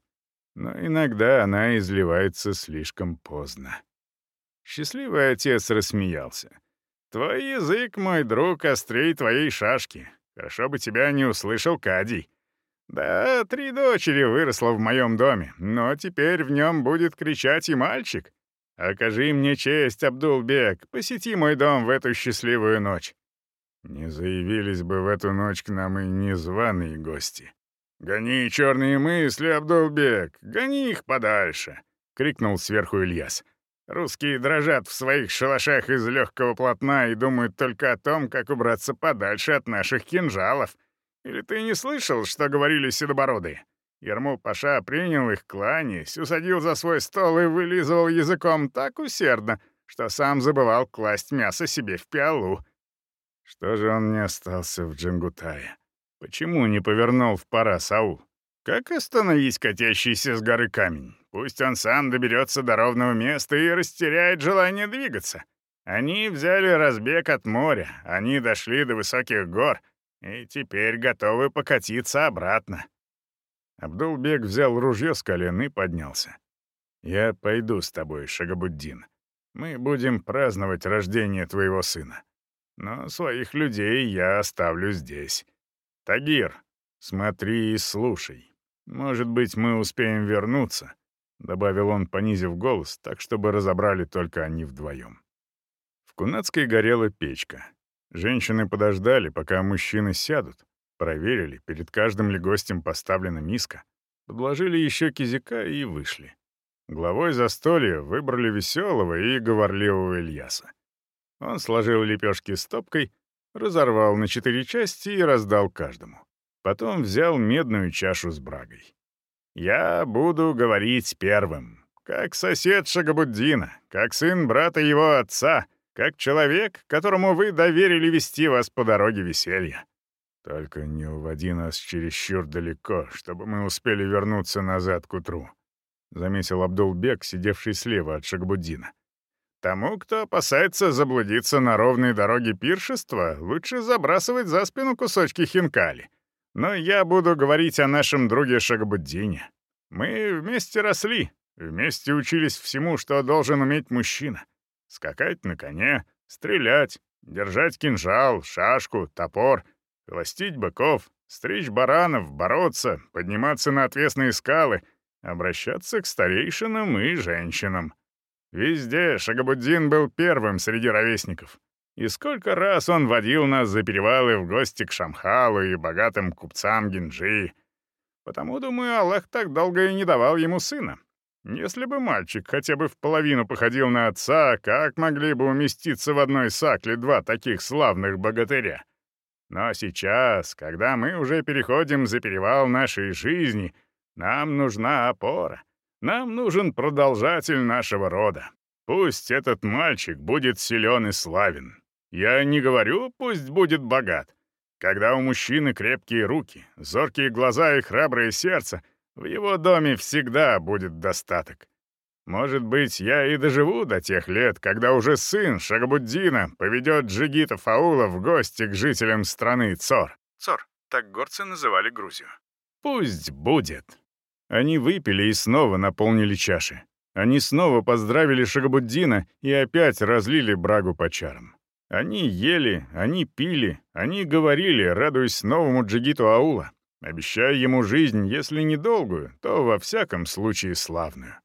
но иногда она изливается слишком поздно». Счастливый отец рассмеялся. «Твой язык, мой друг, острей твоей шашки. Хорошо бы тебя не услышал Кадий. Да, три дочери выросло в моем доме, но теперь в нем будет кричать и мальчик. Окажи мне честь, Абдулбек, посети мой дом в эту счастливую ночь». Не заявились бы в эту ночь к нам и незваные гости. «Гони черные мысли, Абдулбек, гони их подальше!» — крикнул сверху Ильяс. Русские дрожат в своих шалашах из легкого полотна и думают только о том, как убраться подальше от наших кинжалов. Или ты не слышал, что говорили седобородые? Ермул-паша принял их, кланясь, усадил за свой стол и вылизывал языком так усердно, что сам забывал класть мясо себе в пиалу. Что же он не остался в Джангутае? Почему не повернул в пора Саул? Как остановить катящийся с горы камень? Пусть он сам доберется до ровного места и растеряет желание двигаться. Они взяли разбег от моря, они дошли до высоких гор и теперь готовы покатиться обратно. Абдулбек взял ружье с колен и поднялся. «Я пойду с тобой, Шагабуддин. Мы будем праздновать рождение твоего сына. Но своих людей я оставлю здесь. Тагир, смотри и слушай. «Может быть, мы успеем вернуться», — добавил он, понизив голос, так, чтобы разобрали только они вдвоем. В Кунацкой горела печка. Женщины подождали, пока мужчины сядут, проверили, перед каждым ли гостем поставлена миска, подложили еще кизика и вышли. Главой застолья выбрали веселого и говорливого Ильяса. Он сложил лепешки стопкой, разорвал на четыре части и раздал каждому. Потом взял медную чашу с брагой. «Я буду говорить первым, как сосед Шагабуддина, как сын брата его отца, как человек, которому вы доверили вести вас по дороге веселья. Только не уводи нас чересчур далеко, чтобы мы успели вернуться назад к утру», — заметил Абдулбек, сидевший слева от Шагабуддина. «Тому, кто опасается заблудиться на ровной дороге пиршества, лучше забрасывать за спину кусочки хинкали». Но я буду говорить о нашем друге Шагабуддине. Мы вместе росли, вместе учились всему, что должен уметь мужчина. Скакать на коне, стрелять, держать кинжал, шашку, топор, холостить быков, стричь баранов, бороться, подниматься на отвесные скалы, обращаться к старейшинам и женщинам. Везде Шагабуддин был первым среди ровесников. И сколько раз он водил нас за перевалы в гости к Шамхалу и богатым купцам Гинджи. Потому, думаю, Аллах так долго и не давал ему сына. Если бы мальчик хотя бы в половину походил на отца, как могли бы уместиться в одной сакле два таких славных богатыря? Но сейчас, когда мы уже переходим за перевал нашей жизни, нам нужна опора. Нам нужен продолжатель нашего рода. Пусть этот мальчик будет силен и славен. Я не говорю, пусть будет богат. Когда у мужчины крепкие руки, зоркие глаза и храброе сердце, в его доме всегда будет достаток. Может быть, я и доживу до тех лет, когда уже сын Шагабуддина поведет Джигита Фаула в гости к жителям страны Цор. Цор, так горцы называли Грузию. Пусть будет. Они выпили и снова наполнили чаши. Они снова поздравили Шагабуддина и опять разлили брагу по чарам. Они ели, они пили, они говорили, радуясь новому джигиту аула, обещая ему жизнь, если не долгую, то во всяком случае славную.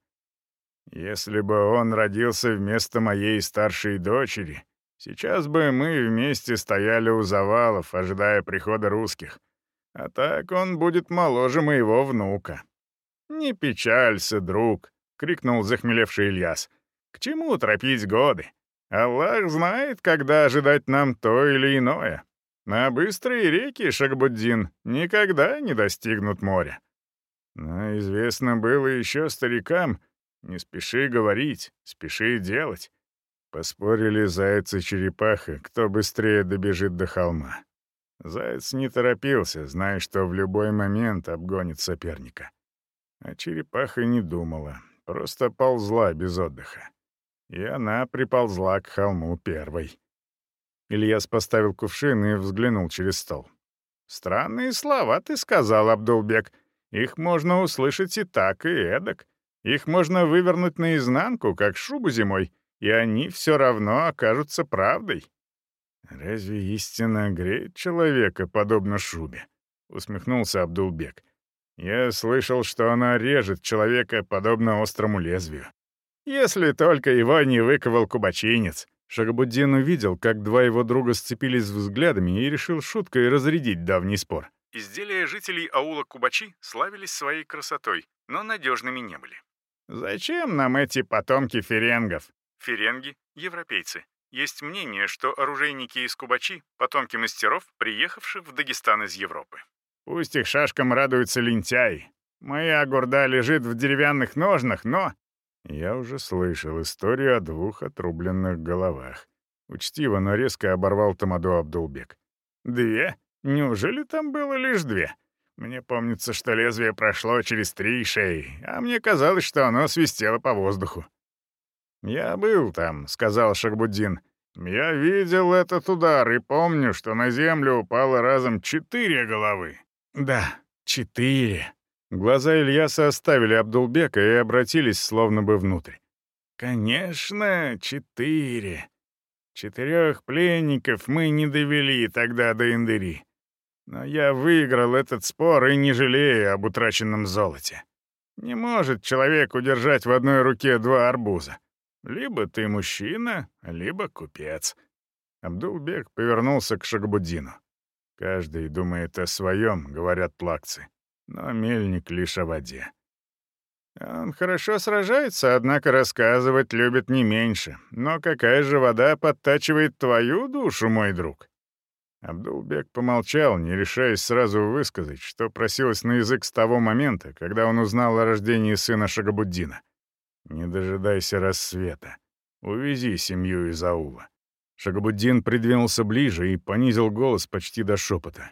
Если бы он родился вместо моей старшей дочери, сейчас бы мы вместе стояли у завалов, ожидая прихода русских. А так он будет моложе моего внука. «Не печалься, друг!» — крикнул захмелевший Ильяс. «К чему торопить годы? Аллах знает, когда ожидать нам то или иное. А быстрые реки, Шагбуддин, никогда не достигнут моря. Но известно было еще старикам, не спеши говорить, спеши делать. Поспорили заяц и черепаха, кто быстрее добежит до холма. Заяц не торопился, зная, что в любой момент обгонит соперника. А черепаха не думала, просто ползла без отдыха. И она приползла к холму первой. Ильяс поставил кувшин и взглянул через стол. «Странные слова ты сказал, Абдулбек. Их можно услышать и так, и эдак. Их можно вывернуть наизнанку, как шубу зимой, и они все равно окажутся правдой». «Разве истина греет человека, подобно шубе?» — усмехнулся Абдулбек. «Я слышал, что она режет человека, подобно острому лезвию. Если только его не выковал кубачинец». Шагабуддин увидел, как два его друга сцепились взглядами и решил шуткой разрядить давний спор. Изделия жителей аула Кубачи славились своей красотой, но надежными не были. «Зачем нам эти потомки ференгов?» Ференги — европейцы. Есть мнение, что оружейники из Кубачи — потомки мастеров, приехавших в Дагестан из Европы. Пусть их шашкам радуются лентяи. Моя гурда лежит в деревянных ножнах, но... Я уже слышал историю о двух отрубленных головах. Учтиво, но резко оборвал Тамаду Абдулбек. «Две? Неужели там было лишь две? Мне помнится, что лезвие прошло через три шеи, а мне казалось, что оно свистело по воздуху». «Я был там», — сказал Шахбуддин. «Я видел этот удар и помню, что на землю упало разом четыре головы». «Да, четыре», Глаза Ильяса оставили Абдулбека и обратились словно бы внутрь. «Конечно, четыре. Четырех пленников мы не довели тогда до Индыри. Но я выиграл этот спор и не жалею об утраченном золоте. Не может человек удержать в одной руке два арбуза. Либо ты мужчина, либо купец». Абдулбек повернулся к Шагбуддину. «Каждый думает о своем», — говорят плакцы но мельник лишь о воде. Он хорошо сражается, однако рассказывать любит не меньше. Но какая же вода подтачивает твою душу, мой друг?» Абдулбек помолчал, не решаясь сразу высказать, что просилось на язык с того момента, когда он узнал о рождении сына Шагабуддина. «Не дожидайся рассвета. Увези семью из аула». Шагабуддин придвинулся ближе и понизил голос почти до шепота.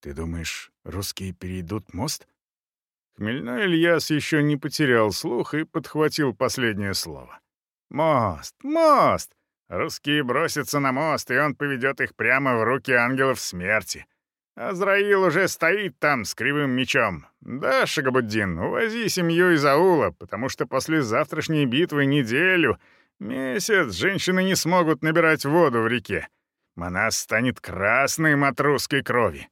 «Ты думаешь, русские перейдут мост?» Хмельной Ильяс еще не потерял слух и подхватил последнее слово. «Мост! Мост! Русские бросятся на мост, и он поведет их прямо в руки ангелов смерти. Азраил уже стоит там с кривым мечом. Да, Шагабуддин, увози семью из аула, потому что после завтрашней битвы неделю, месяц женщины не смогут набирать воду в реке. Манас станет красным от русской крови.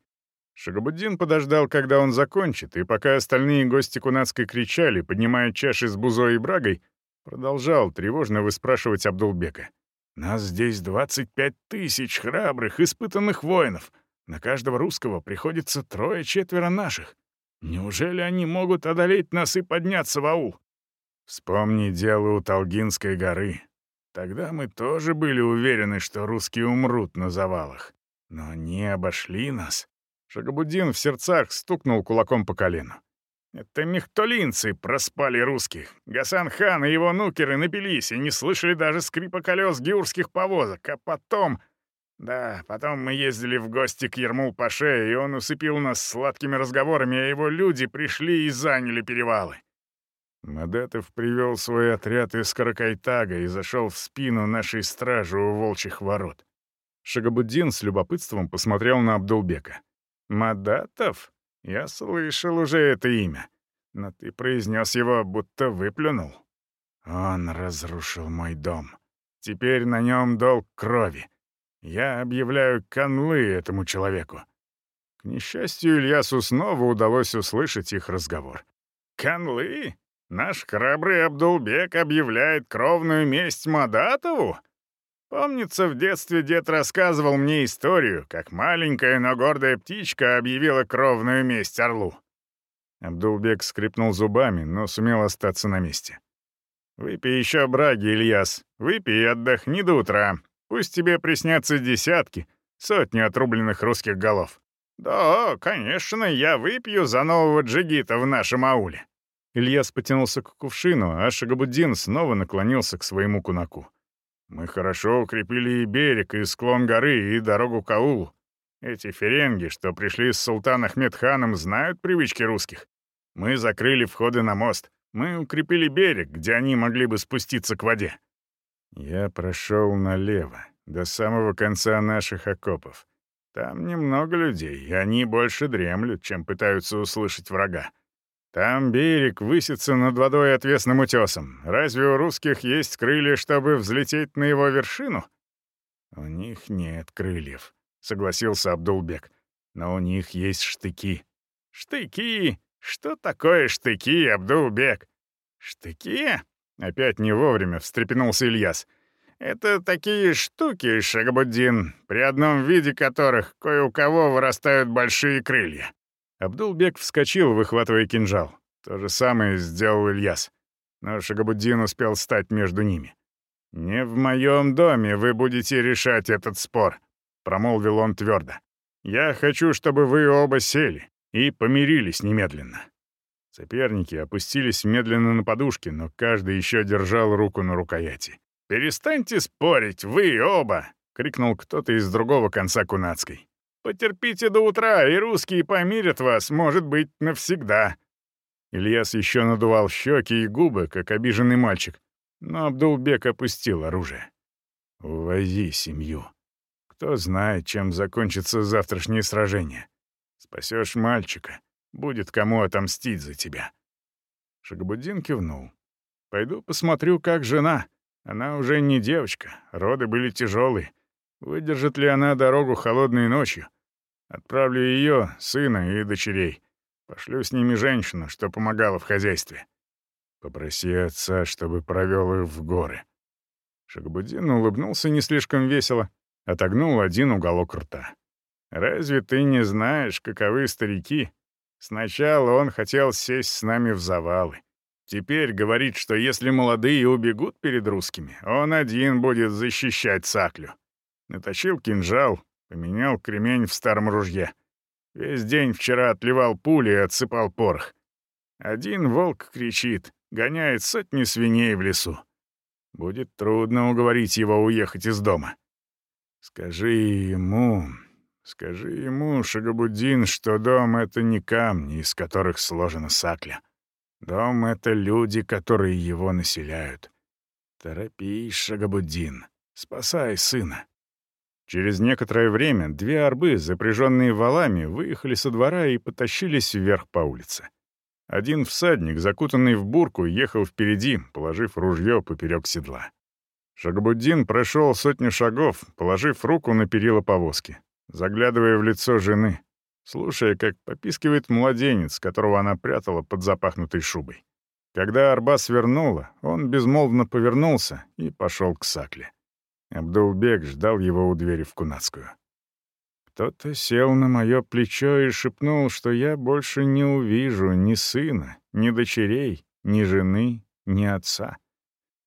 Шагабуддин подождал, когда он закончит, и пока остальные гости Кунацкой кричали, поднимая чаши с бузой и брагой, продолжал тревожно выспрашивать Абдулбека. «Нас здесь 25 тысяч храбрых, испытанных воинов. На каждого русского приходится трое-четверо наших. Неужели они могут одолеть нас и подняться в аул?» «Вспомни дело у Талгинской горы. Тогда мы тоже были уверены, что русские умрут на завалах. Но они обошли нас Шагабуддин в сердцах стукнул кулаком по колену. «Это мехтолинцы проспали русских. Гасан-хан и его нукеры напились и не слышали даже скрипа колес геурских повозок. А потом... Да, потом мы ездили в гости к Ермул-Паше, и он усыпил нас сладкими разговорами, а его люди пришли и заняли перевалы». Мадетов привел свой отряд из Каракайтага и зашел в спину нашей стражи у волчьих ворот. Шагабуддин с любопытством посмотрел на Абдулбека. «Мадатов? Я слышал уже это имя. Но ты произнес его, будто выплюнул. Он разрушил мой дом. Теперь на нем долг крови. Я объявляю канлы этому человеку». К несчастью, Ильясу снова удалось услышать их разговор. «Канлы? Наш храбрый Абдулбек объявляет кровную месть Мадатову? Помнится, в детстве дед рассказывал мне историю, как маленькая, но гордая птичка объявила кровную месть орлу. Абдулбек скрипнул зубами, но сумел остаться на месте. «Выпей еще браги, Ильяс. Выпей и отдохни до утра. Пусть тебе приснятся десятки, сотни отрубленных русских голов. Да, конечно, я выпью за нового джигита в нашем ауле». Ильяс потянулся к кувшину, а Шагабуддин снова наклонился к своему кунаку. Мы хорошо укрепили и берег, и склон горы, и дорогу к аулу. Эти ференги, что пришли с султан Ахмедханом, знают привычки русских. Мы закрыли входы на мост. Мы укрепили берег, где они могли бы спуститься к воде. Я прошел налево, до самого конца наших окопов. Там немного людей, и они больше дремлют, чем пытаются услышать врага. Там берег высится над водой отвесным утесом. Разве у русских есть крылья, чтобы взлететь на его вершину? У них нет крыльев, согласился Абдулбек. Но у них есть штыки. Штыки? Что такое штыки, Абдулбек? Штыки? Опять не вовремя встрепенулся Ильяс. Это такие штуки, Шагабуддин, при одном виде которых кое у кого вырастают большие крылья. Абдулбек вскочил, выхватывая кинжал. То же самое сделал Ильяс. Но Шагабуддин успел стать между ними. «Не в моем доме вы будете решать этот спор», — промолвил он твердо. «Я хочу, чтобы вы оба сели и помирились немедленно». Соперники опустились медленно на подушки, но каждый еще держал руку на рукояти. «Перестаньте спорить, вы оба!» — крикнул кто-то из другого конца Кунацкой. Потерпите до утра, и русские помирят вас, может быть, навсегда». Ильяс еще надувал щеки и губы, как обиженный мальчик, но Абдулбек опустил оружие. «Увози семью. Кто знает, чем закончится завтрашнее сражение. Спасешь мальчика, будет кому отомстить за тебя». Шагабуддин кивнул. «Пойду посмотрю, как жена. Она уже не девочка, роды были тяжелые. Выдержит ли она дорогу холодной ночью? Отправлю ее, сына и дочерей. Пошлю с ними женщину, что помогала в хозяйстве. Попроси отца, чтобы провел их в горы». Шагбудин улыбнулся не слишком весело, отогнул один уголок рта. «Разве ты не знаешь, каковы старики? Сначала он хотел сесть с нами в завалы. Теперь говорит, что если молодые убегут перед русскими, он один будет защищать Саклю. Наточил кинжал, Поменял кремень в старом ружье. Весь день вчера отливал пули и отсыпал порох. Один волк кричит, гоняет сотни свиней в лесу. Будет трудно уговорить его уехать из дома. Скажи ему, скажи ему, Шагабуддин, что дом — это не камни, из которых сложена сакля. Дом — это люди, которые его населяют. Торопись, Шагабуддин, спасай сына. Через некоторое время две арбы, запряженные валами, выехали со двора и потащились вверх по улице. Один всадник, закутанный в бурку, ехал впереди, положив ружье поперек седла. Шагабуддин прошел сотню шагов, положив руку на перила повозки, заглядывая в лицо жены, слушая, как попискивает младенец, которого она прятала под запахнутой шубой. Когда арба свернула, он безмолвно повернулся и пошел к сакле. Абдулбек ждал его у двери в Кунацкую. Кто-то сел на мое плечо и шепнул, что я больше не увижу ни сына, ни дочерей, ни жены, ни отца.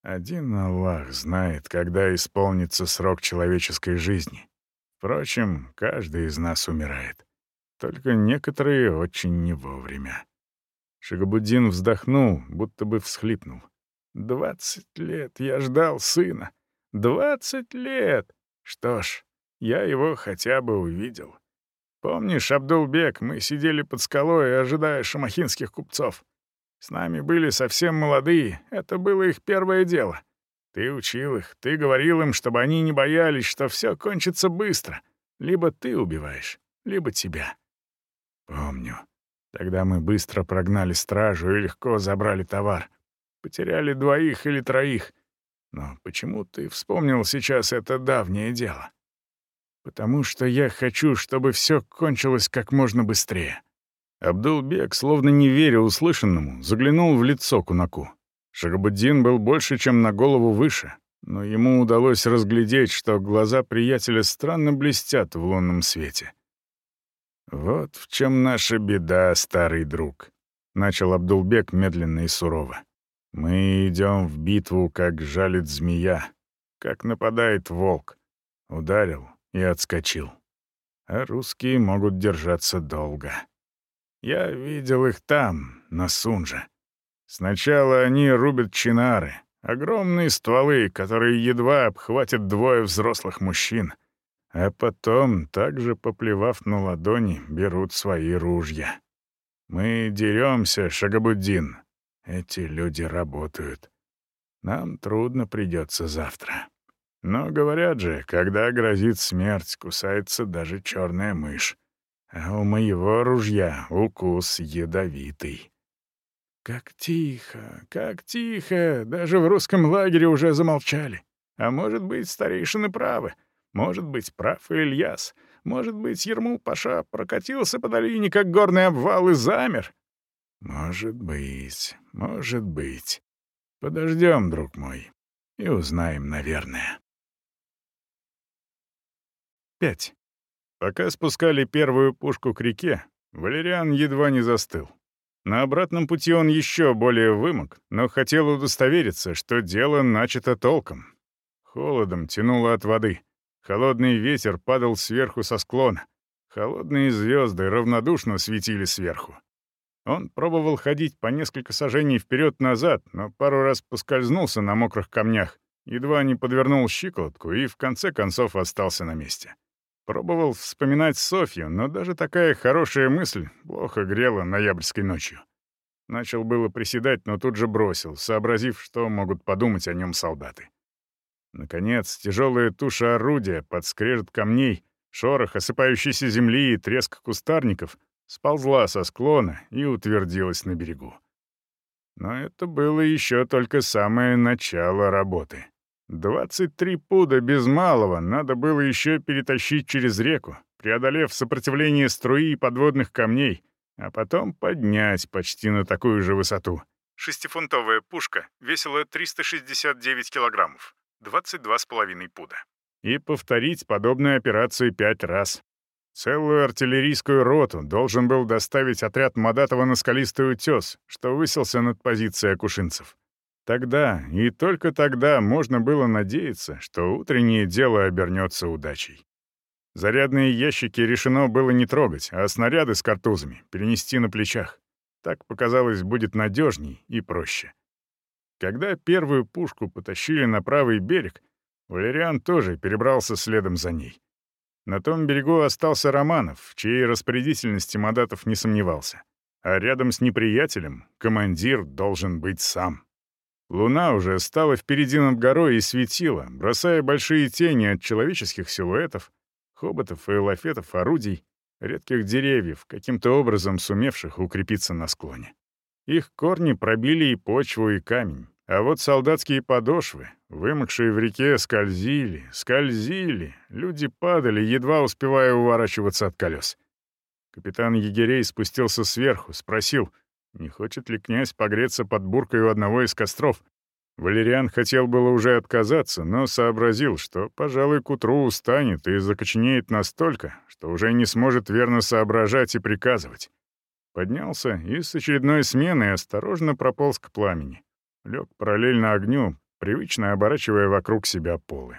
Один Аллах знает, когда исполнится срок человеческой жизни. Впрочем, каждый из нас умирает. Только некоторые очень не вовремя. Шагабуддин вздохнул, будто бы всхлипнул. «Двадцать лет я ждал сына. Двадцать лет! Что ж, я его хотя бы увидел. Помнишь, Абдулбек, мы сидели под скалой, ожидая шамахинских купцов. С нами были совсем молодые, это было их первое дело. Ты учил их, ты говорил им, чтобы они не боялись, что все кончится быстро. Либо ты убиваешь, либо тебя. Помню. Тогда мы быстро прогнали стражу и легко забрали товар. Потеряли двоих или троих — но почему ты вспомнил сейчас это давнее дело? Потому что я хочу, чтобы все кончилось как можно быстрее. Абдулбек, словно не веря услышанному, заглянул в лицо Кунаку. Шагабуддин был больше, чем на голову выше, но ему удалось разглядеть, что глаза приятеля странно блестят в лунном свете. «Вот в чем наша беда, старый друг», — начал Абдулбек медленно и сурово. Мы идем в битву, как жалит змея, как нападает волк. Ударил и отскочил. А русские могут держаться долго. Я видел их там, на Сунже. Сначала они рубят чинары, Огромные стволы, которые едва обхватят двое взрослых мужчин. А потом, также поплевав на ладони, берут свои ружья. Мы деремся, Шагабуддин. Эти люди работают. Нам трудно придется завтра. Но говорят же, когда грозит смерть, кусается даже черная мышь. А у моего ружья укус ядовитый. Как тихо, как тихо, даже в русском лагере уже замолчали. А может быть, старейшины правы. Может быть, прав и Ильяс. Может быть, Ермул-паша прокатился по долине, как горный обвал, и замер. Может быть, может быть. Подождем, друг мой, и узнаем, наверное. 5. Пока спускали первую пушку к реке, Валериан едва не застыл. На обратном пути он еще более вымок, но хотел удостовериться, что дело начато толком. Холодом тянуло от воды. Холодный ветер падал сверху со склона. Холодные звезды равнодушно светили сверху. Он пробовал ходить по несколько сажений вперед-назад, но пару раз поскользнулся на мокрых камнях, едва не подвернул щиколотку и в конце концов остался на месте. Пробовал вспоминать Софью, но даже такая хорошая мысль плохо грела ноябрьской ночью. Начал было приседать, но тут же бросил, сообразив, что могут подумать о нем солдаты. Наконец, тяжелая туша орудия, подскрежет камней, шорох осыпающейся земли и треск кустарников сползла со склона и утвердилась на берегу. Но это было еще только самое начало работы. 23 пуда без малого надо было еще перетащить через реку, преодолев сопротивление струи и подводных камней, а потом поднять почти на такую же высоту. Шестифунтовая пушка весила 369 килограммов, 22,5 пуда. И повторить подобную операцию пять раз. Целую артиллерийскую роту должен был доставить отряд Мадатова на скалистый утес, что высился над позицией акушинцев. Тогда и только тогда можно было надеяться, что утреннее дело обернется удачей. Зарядные ящики решено было не трогать, а снаряды с картузами перенести на плечах. Так показалось, будет надежней и проще. Когда первую пушку потащили на правый берег, Валериан тоже перебрался следом за ней. На том берегу остался Романов, в чьей распорядительности Мадатов не сомневался. А рядом с неприятелем командир должен быть сам. Луна уже стала впереди над горой и светила, бросая большие тени от человеческих силуэтов, хоботов и лафетов орудий, редких деревьев, каким-то образом сумевших укрепиться на склоне. Их корни пробили и почву, и камень, а вот солдатские подошвы, вымокшие в реке, скользили, скользили, люди падали, едва успевая уворачиваться от колес. Капитан егерей спустился сверху, спросил — не хочет ли князь погреться под буркой у одного из костров? Валериан хотел было уже отказаться, но сообразил, что, пожалуй, к утру устанет и закоченеет настолько, что уже не сможет верно соображать и приказывать. Поднялся и с очередной сменой осторожно прополз к пламени. Лег параллельно огню, привычно оборачивая вокруг себя полы.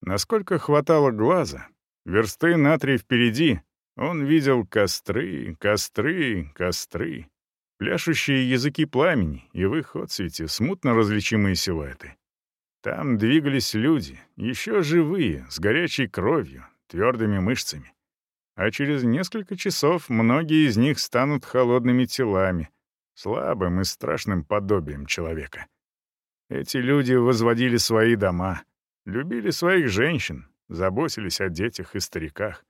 Насколько хватало глаза, версты на три впереди, он видел костры, костры, костры пляшущие языки пламени и в их отсвете смутно различимые силуэты. Там двигались люди, еще живые, с горячей кровью, твердыми мышцами. А через несколько часов многие из них станут холодными телами, слабым и страшным подобием человека. Эти люди возводили свои дома, любили своих женщин, заботились о детях и стариках.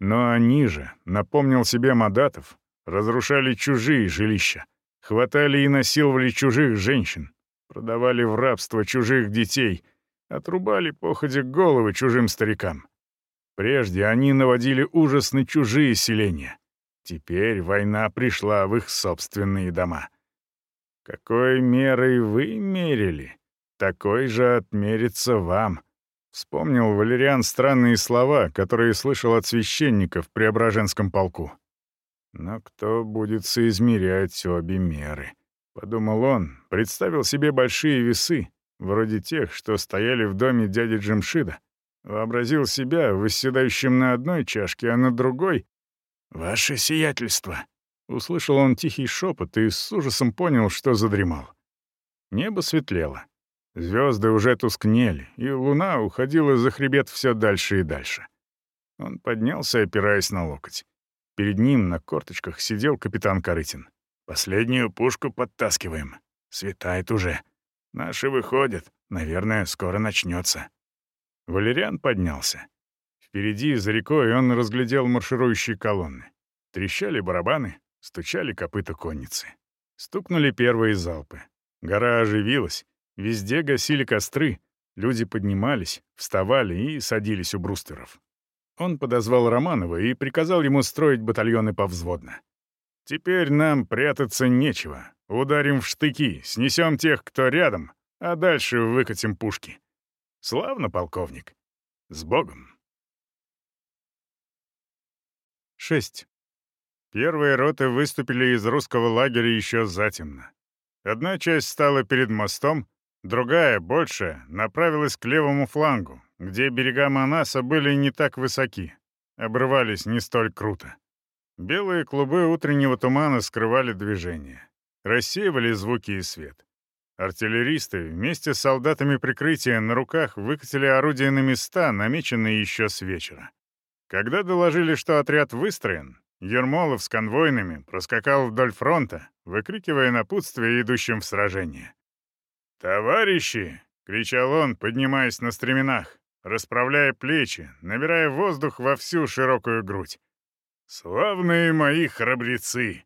Но они же, напомнил себе Мадатов, разрушали чужие жилища, хватали и насиловали чужих женщин, продавали в рабство чужих детей, отрубали походе головы чужим старикам. Прежде они наводили ужас на чужие селения. Теперь война пришла в их собственные дома. Какой мерой вы мерили, такой же отмерится вам. Вспомнил Валериан странные слова, которые слышал от священников в Преображенском полку. Но кто будет соизмерять обе меры? Подумал он, представил себе большие весы, вроде тех, что стояли в доме дяди Джимшида. Вообразил себя восседающим на одной чашке, а на другой — «Ваше сиятельство!» Услышал он тихий шепот и с ужасом понял, что задремал. Небо светлело. Звезды уже тускнели, и луна уходила за хребет все дальше и дальше. Он поднялся, опираясь на локоть. Перед ним на корточках сидел капитан Корытин. «Последнюю пушку подтаскиваем. Светает уже. Наши выходят. Наверное, скоро начнется. Валериан поднялся. Впереди, за рекой, он разглядел марширующие колонны. Трещали барабаны, стучали копыта конницы. Стукнули первые залпы. Гора оживилась, везде гасили костры, люди поднимались, вставали и садились у брустеров. Он подозвал Романова и приказал ему строить батальоны повзводно. «Теперь нам прятаться нечего. Ударим в штыки, снесем тех, кто рядом, а дальше выкатим пушки. Славно, полковник. С Богом!» 6. Первые роты выступили из русского лагеря еще затемно. Одна часть стала перед мостом, другая, большая, направилась к левому флангу, где берега Манаса были не так высоки, обрывались не столь круто. Белые клубы утреннего тумана скрывали движение, рассеивали звуки и свет. Артиллеристы вместе с солдатами прикрытия на руках выкатили орудия на места, намеченные еще с вечера. Когда доложили, что отряд выстроен, Ермолов с конвойными проскакал вдоль фронта, выкрикивая напутствие идущим в сражение. «Товарищи!» — кричал он, поднимаясь на стременах, расправляя плечи, набирая воздух во всю широкую грудь. «Славные мои храбрецы!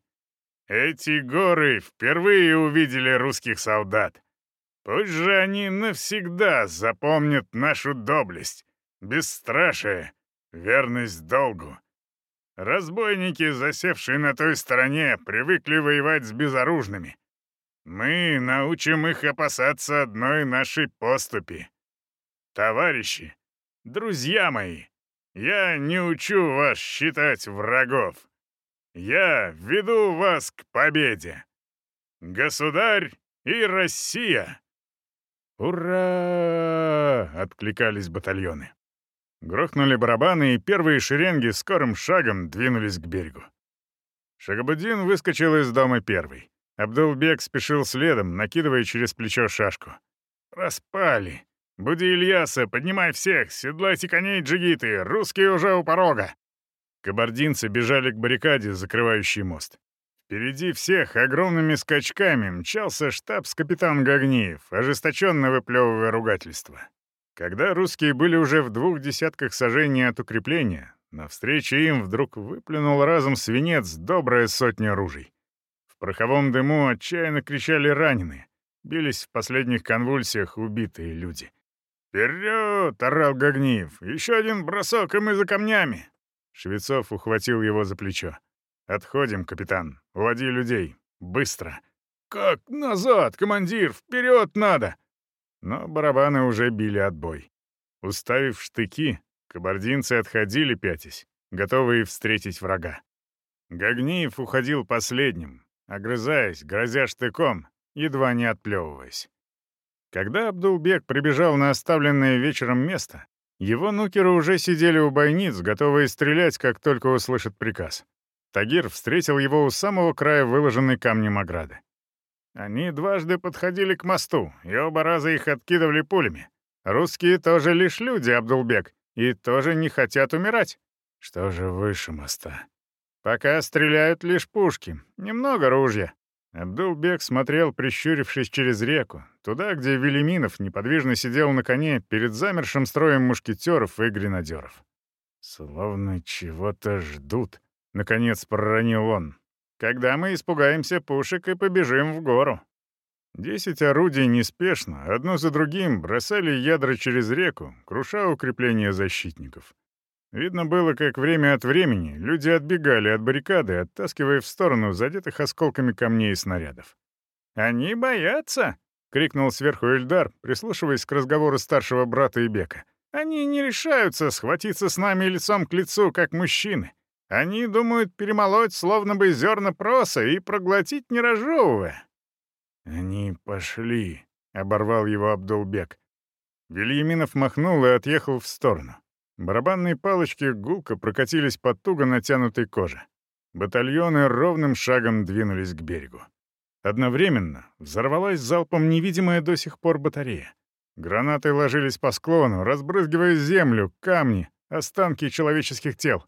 Эти горы впервые увидели русских солдат. Пусть же они навсегда запомнят нашу доблесть, бесстрашие, верность долгу. Разбойники, засевшие на той стороне, привыкли воевать с безоружными. Мы научим их опасаться одной нашей поступи. Товарищи, друзья мои, я не учу вас считать врагов. Я веду вас к победе. Государь и Россия!» «Ура!» — откликались батальоны. Грохнули барабаны, и первые шеренги скорым шагом двинулись к берегу. Шагабудин выскочил из дома первый. Абдулбек спешил следом, накидывая через плечо шашку. «Распали! Буди Ильяса, поднимай всех, седлайте коней джигиты, русские уже у порога!» Кабардинцы бежали к баррикаде, закрывающей мост. Впереди всех огромными скачками мчался штабс-капитан Гагниев, ожесточенно выплевывая ругательство. Когда русские были уже в двух десятках сажений от укрепления, навстречу им вдруг выплюнул разом свинец добрая сотня ружей. В пороховом дыму отчаянно кричали раненые, бились в последних конвульсиях убитые люди. «Вперед!» — орал Гагниев. «Еще один бросок, и мы за камнями!» Швецов ухватил его за плечо. «Отходим, капитан. Уводи людей. Быстро!» «Как назад, командир? Вперед надо!» Но барабаны уже били отбой. Уставив штыки, кабардинцы отходили пятясь, готовые встретить врага. Гагниев уходил последним, огрызаясь, грозя штыком, едва не отплевываясь. Когда Абдулбек прибежал на оставленное вечером место, его нукеры уже сидели у бойниц, готовые стрелять, как только услышат приказ. Тагир встретил его у самого края выложенной камнем ограды. Они дважды подходили к мосту, и оба раза их откидывали пулями. Русские тоже лишь люди, Абдулбек, и тоже не хотят умирать. Что же выше моста? Пока стреляют лишь пушки, немного ружья. Абдулбек смотрел, прищурившись через реку, туда, где Велиминов неподвижно сидел на коне перед замершим строем мушкетеров и гренадеров. «Словно чего-то ждут», — наконец проронил он, когда мы испугаемся пушек и побежим в гору. Десять орудий неспешно, одно за другим, бросали ядра через реку, круша укрепления защитников. Видно было, как время от времени люди отбегали от баррикады, оттаскивая в сторону задетых осколками камней и снарядов. «Они боятся!» — крикнул сверху Эльдар, прислушиваясь к разговору старшего брата Ибека. «Они не решаются схватиться с нами лицом к лицу, как мужчины. Они думают перемолоть словно бы зерна проса и проглотить, не разжевывая». «Они пошли», — оборвал его Абдулбек. Вильяминов махнул и отъехал в сторону. Барабанные палочки гулко прокатились по туго натянутой коже. Батальоны ровным шагом двинулись к берегу. Одновременно взорвалась залпом невидимая до сих пор батарея. Гранаты ложились по склону, разбрызгивая землю, камни, останки человеческих тел.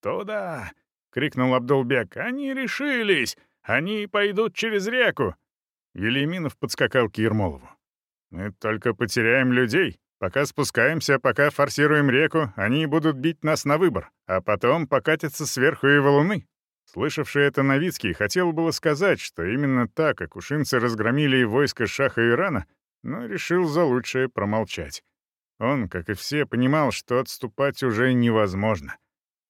«Туда!» — крикнул Абдулбек. «Они решились! Они пойдут через реку!» Велиминов подскакал к Ермолову. «Мы только потеряем людей. Пока спускаемся, пока форсируем реку, они будут бить нас на выбор, а потом покатятся сверху и валуны». Слышавший это Новицкий хотел было сказать, что именно так акушинцы разгромили войско Шаха Ирана, но решил за лучшее промолчать. Он, как и все, понимал, что отступать уже невозможно.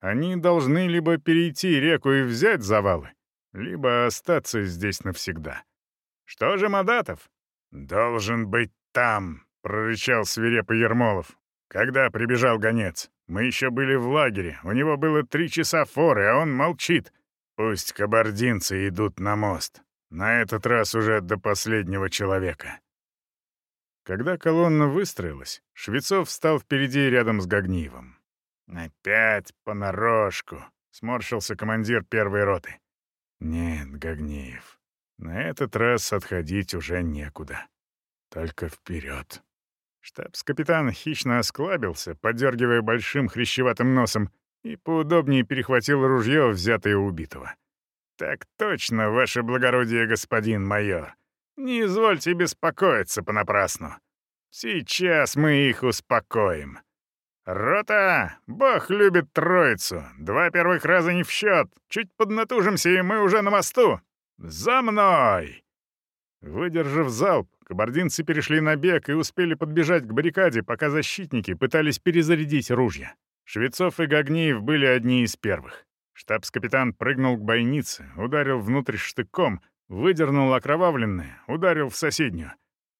Они должны либо перейти реку и взять завалы, либо остаться здесь навсегда. «Что же Мадатов?» «Должен быть там», — прорычал свирепый Ермолов. «Когда прибежал гонец? Мы еще были в лагере, у него было три часа форы, а он молчит. Пусть кабардинцы идут на мост. На этот раз уже до последнего человека». Когда колонна выстроилась, Швецов встал впереди рядом с Гагниевым. «Опять понарошку», — сморщился командир первой роты. «Нет, Гагниев, на этот раз отходить уже некуда. Только вперед». Штабс-капитан хищно осклабился, подергивая большим хрящеватым носом, и поудобнее перехватил ружье, взятое у убитого. «Так точно, ваше благородие, господин майор. Не извольте беспокоиться понапрасну. Сейчас мы их успокоим. Рота, бог любит троицу. Два первых раза не в счет. Чуть поднатужимся, и мы уже на мосту. За мной!» Выдержав залп, кабардинцы перешли на бег и успели подбежать к баррикаде, пока защитники пытались перезарядить ружья. Швецов и Гагниев были одни из первых. Штабс-капитан прыгнул к бойнице, ударил внутрь штыком, выдернул окровавленное, ударил в соседнюю.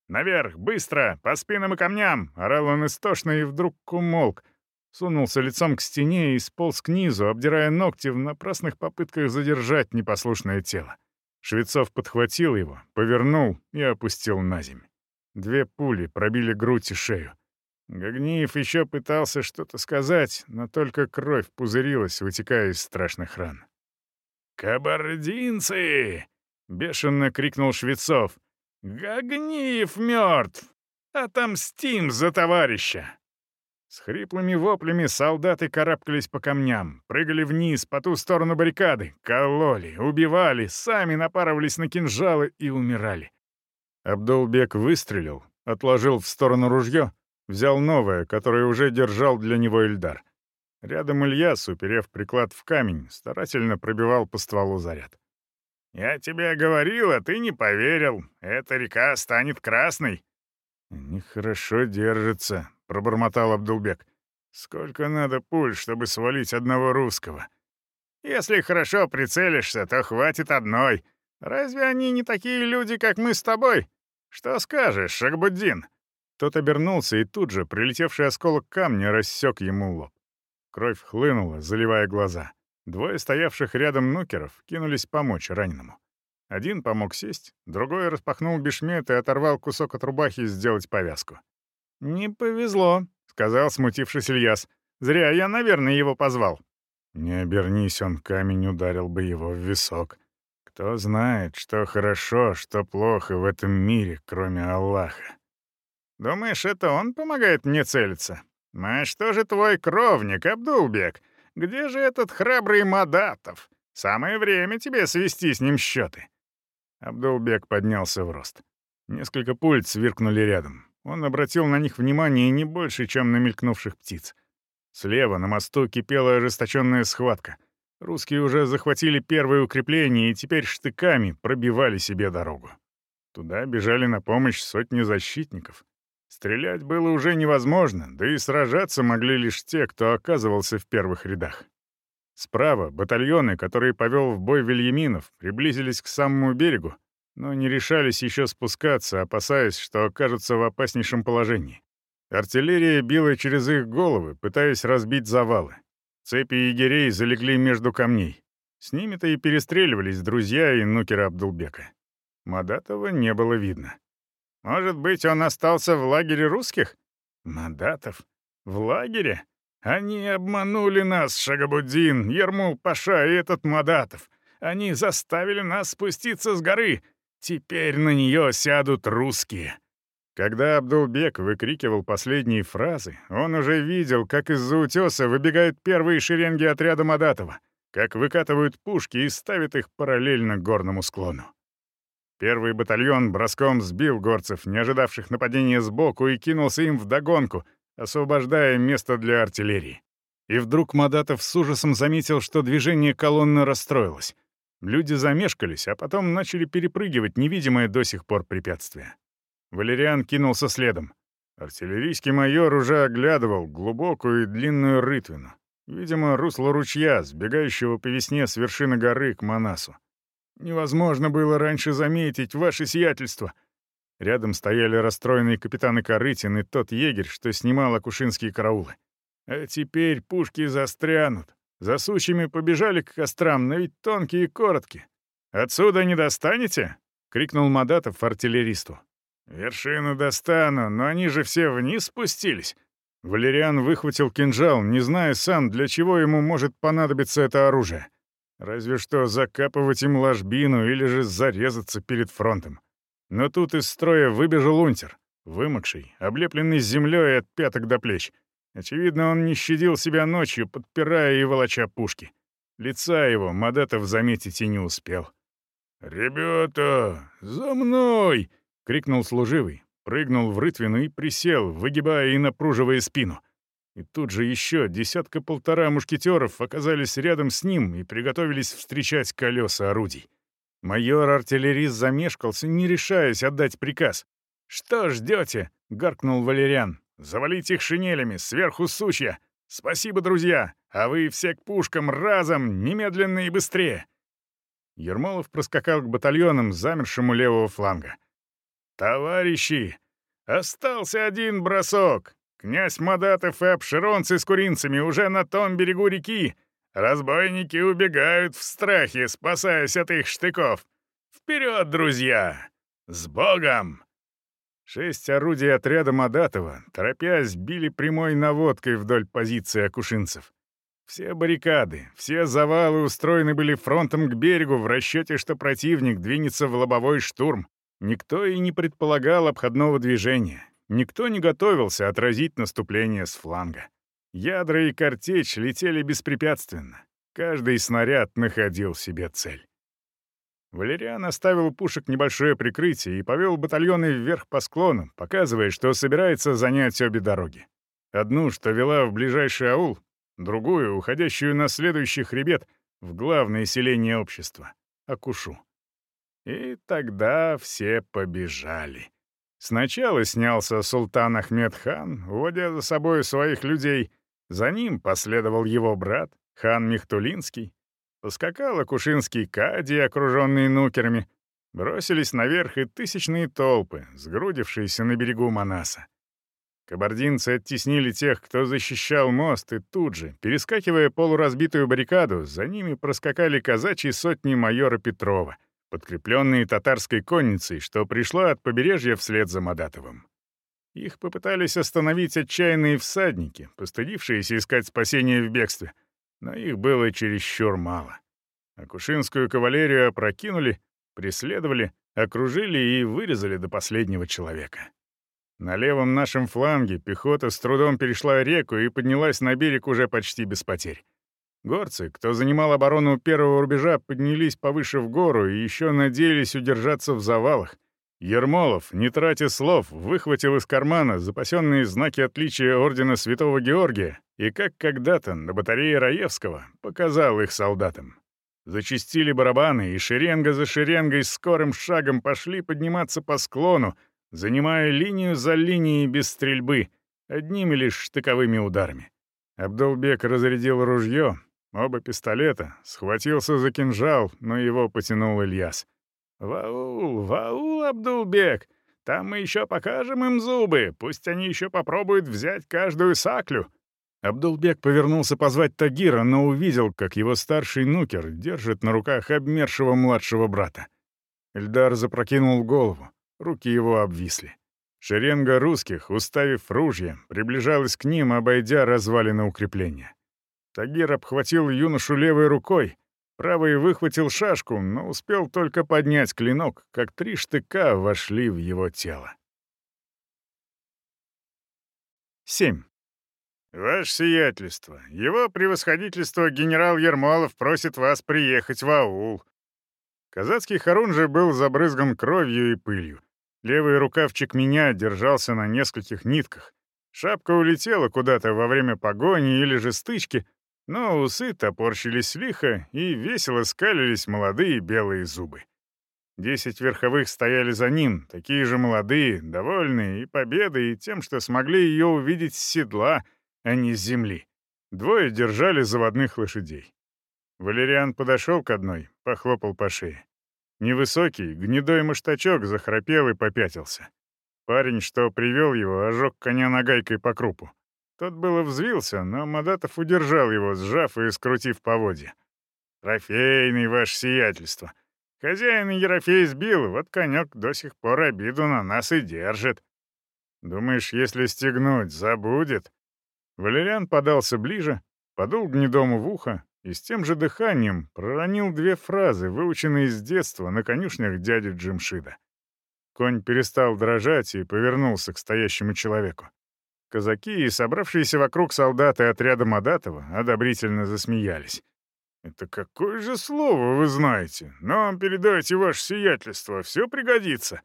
«Наверх! Быстро! По спинам и камням!» — орал он истошно и вдруг умолк. Сунулся лицом к стене и сполз к низу, обдирая ногти в напрасных попытках задержать непослушное тело. Швецов подхватил его, повернул и опустил на земь. Две пули пробили грудь и шею. Гагниев еще пытался что-то сказать, но только кровь пузырилась, вытекая из страшных ран. «Кабардинцы!» — бешено крикнул Швецов. «Гагниев мертв! Отомстим за товарища!» С хриплыми воплями солдаты карабкались по камням, прыгали вниз, по ту сторону баррикады, кололи, убивали, сами напарывались на кинжалы и умирали. Абдулбек выстрелил, отложил в сторону ружье, взял новое, которое уже держал для него Эльдар. Рядом Ильяс, уперев приклад в камень, старательно пробивал по стволу заряд. «Я тебе говорил, а ты не поверил. Эта река станет красной». «Нехорошо держится», — пробормотал Абдулбек. «Сколько надо пуль, чтобы свалить одного русского?» «Если хорошо прицелишься, то хватит одной. Разве они не такие люди, как мы с тобой? Что скажешь, Шахбуддин?» Тот обернулся, и тут же прилетевший осколок камня рассек ему лоб. Кровь хлынула, заливая глаза. Двое стоявших рядом нукеров кинулись помочь раненому. Один помог сесть, другой распахнул бешмет и оторвал кусок от рубахи сделать повязку. «Не повезло», — сказал смутившись Ильяс. «Зря я, наверное, его позвал». «Не обернись, он камень ударил бы его в висок. Кто знает, что хорошо, что плохо в этом мире, кроме Аллаха». «Думаешь, это он помогает мне целиться? А что же твой кровник, Абдулбек? Где же этот храбрый Мадатов? Самое время тебе свести с ним счеты. Абдулбек поднялся в рост. Несколько пуль сверкнули рядом. Он обратил на них внимание не больше, чем на мелькнувших птиц. Слева на мосту кипела ожесточенная схватка. Русские уже захватили первые укрепления и теперь штыками пробивали себе дорогу. Туда бежали на помощь сотни защитников. Стрелять было уже невозможно, да и сражаться могли лишь те, кто оказывался в первых рядах. Справа батальоны, которые повел в бой Вильяминов, приблизились к самому берегу, но не решались еще спускаться, опасаясь, что окажутся в опаснейшем положении. Артиллерия била через их головы, пытаясь разбить завалы. Цепи егерей залегли между камней. С ними-то и перестреливались друзья и нукеры Абдулбека. Мадатова не было видно. Может быть, он остался в лагере русских? Мадатов? В лагере? Они обманули нас, Шагабуддин, Ермул-Паша и этот Мадатов. Они заставили нас спуститься с горы. Теперь на нее сядут русские. Когда Абдулбек выкрикивал последние фразы, он уже видел, как из-за утеса выбегают первые шеренги отряда Мадатова, как выкатывают пушки и ставят их параллельно горному склону. Первый батальон броском сбил горцев, не ожидавших нападения сбоку, и кинулся им вдогонку, освобождая место для артиллерии. И вдруг Мадатов с ужасом заметил, что движение колонны расстроилось. Люди замешкались, а потом начали перепрыгивать невидимое до сих пор препятствие. Валериан кинулся следом. Артиллерийский майор уже оглядывал глубокую и длинную рытвину. Видимо, русло ручья, сбегающего по весне с вершины горы к Манасу. «Невозможно было раньше заметить ваше сиятельство». Рядом стояли расстроенные капитаны Корытин и тот егерь, что снимал акушинские караулы. «А теперь пушки застрянут. За сучьями побежали к кострам, но ведь тонкие и короткие. Отсюда не достанете?» — крикнул Мадатов артиллеристу. «Вершину достану, но они же все вниз спустились». Валериан выхватил кинжал, не зная сам, для чего ему может понадобиться это оружие. Разве что закапывать им ложбину или же зарезаться перед фронтом. Но тут из строя выбежал унтер, вымокший, облепленный землей от пяток до плеч. Очевидно, он не щадил себя ночью, подпирая и волоча пушки. Лица его Мадатов заметить и не успел. «Ребята, за мной!» — крикнул служивый, прыгнул в рытвину и присел, выгибая и напруживая спину. И тут же еще десятка-полтора мушкетеров оказались рядом с ним и приготовились встречать колеса орудий. Майор-артиллерист замешкался, не решаясь отдать приказ. «Что ждете?» — гаркнул Валериан. «Завалить их шинелями, сверху сучья! Спасибо, друзья! А вы все к пушкам разом, немедленно и быстрее!» Ермолов проскакал к батальонам, замершему левого фланга. «Товарищи, остался один бросок. Князь Мадатов и обширонцы с куринцами уже на том берегу реки. Разбойники убегают в страхе, спасаясь от их штыков. Вперед, друзья! С Богом!» Шесть орудий отряда Мадатова, торопясь, били прямой наводкой вдоль позиции акушинцев. Все баррикады, все завалы устроены были фронтом к берегу в расчете, что противник двинется в лобовой штурм. Никто и не предполагал обходного движения. Никто не готовился отразить наступление с фланга. Ядра и картечь летели беспрепятственно. Каждый снаряд находил себе цель. Валериан оставил у пушек небольшое прикрытие и повел батальоны вверх по склону, показывая, что собирается занять обе дороги. Одну, что вела в ближайший аул, другую, уходящую на следующий хребет, в главное селение общества — Акушу. И тогда все побежали. Сначала снялся султан Ахмед хан, уводя за собой своих людей. За ним последовал его брат, хан Михтулинский. Поскакал Акушинский кади, окруженный нукерами. Бросились наверх и тысячные толпы, сгрудившиеся на берегу Манаса. Кабардинцы оттеснили тех, кто защищал мост, и тут же, перескакивая полуразбитую баррикаду, за ними проскакали казачьи сотни майора Петрова — подкрепленные татарской конницей, что пришла от побережья вслед за Мадатовым. Их попытались остановить отчаянные всадники, постыдившиеся искать спасения в бегстве, но их было чересчур мало. Акушинскую кавалерию опрокинули, преследовали, окружили и вырезали до последнего человека. На левом нашем фланге пехота с трудом перешла реку и поднялась на берег уже почти без потерь. Горцы, кто занимал оборону первого рубежа, поднялись повыше в гору и еще надеялись удержаться в завалах. Ермолов, не тратя слов, выхватил из кармана запасенные знаки отличия ордена Святого Георгия и, как когда-то на батарее Раевского, показал их солдатам. Зачистили барабаны, и шеренга за шеренгой скорым шагом пошли подниматься по склону, занимая линию за линией без стрельбы, одними лишь штыковыми ударами. Абдулбек разрядил ружье, Оба пистолета, схватился за кинжал, но его потянул Ильяс. «Ваул, Ваул, Абдулбек, там мы еще покажем им зубы, пусть они еще попробуют взять каждую саклю». Абдулбек повернулся позвать Тагира, но увидел, как его старший нукер держит на руках обмершего младшего брата. Эльдар запрокинул голову, руки его обвисли. Шеренга русских, уставив ружья, приближалась к ним, обойдя развалины укрепления. Тагир обхватил юношу левой рукой, правой выхватил шашку, но успел только поднять клинок, как три штыка вошли в его тело. Семь. «Ваше сиятельство, его превосходительство генерал Ермолов просит вас приехать в аул». Казацкий хорунжий был забрызган кровью и пылью. Левый рукавчик меня держался на нескольких нитках. Шапка улетела куда-то во время погони или же стычки, но усы топорщились лихо и весело скалились молодые белые зубы. Десять верховых стояли за ним, такие же молодые, довольные и победой, и тем, что смогли ее увидеть с седла — а не с земли. Двое держали заводных лошадей. Валериан подошел к одной, похлопал по шее. Невысокий, гнедой мыштачок захрапел и попятился. Парень, что привел его, ожег коня нагайкой по крупу. Тот было взвился, но Мадатов удержал его, сжав и скрутив поводья. «Трофейный, ваше сиятельство. Хозяин Ерофей сбил, вот конек до сих пор обиду на нас и держит. Думаешь, если стегнуть, забудет?» Валериан подался ближе, подул гнедому в ухо и с тем же дыханием проронил две фразы, выученные с детства на конюшнях дяди Джимшида. Конь перестал дрожать и повернулся к стоящему человеку. Казаки и собравшиеся вокруг солдаты отряда Мадатова одобрительно засмеялись. «Это какое же слово вы знаете? Нам передайте ваше сиятельство, все пригодится».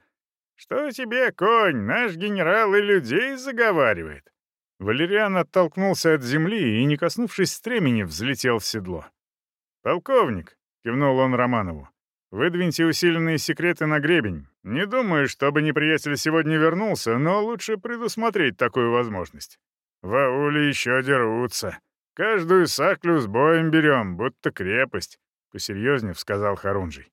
«Что тебе, конь, наш генерал и людей заговаривает?» Валериан оттолкнулся от земли и, не коснувшись стремени, взлетел в седло. «Полковник», — кивнул он Романову, — «выдвиньте усиленные секреты на гребень. Не думаю, чтобы неприятель сегодня вернулся, но лучше предусмотреть такую возможность. В ауле еще дерутся. Каждую саклю с боем берем, будто крепость», — посерьезнее сказал Харунжий.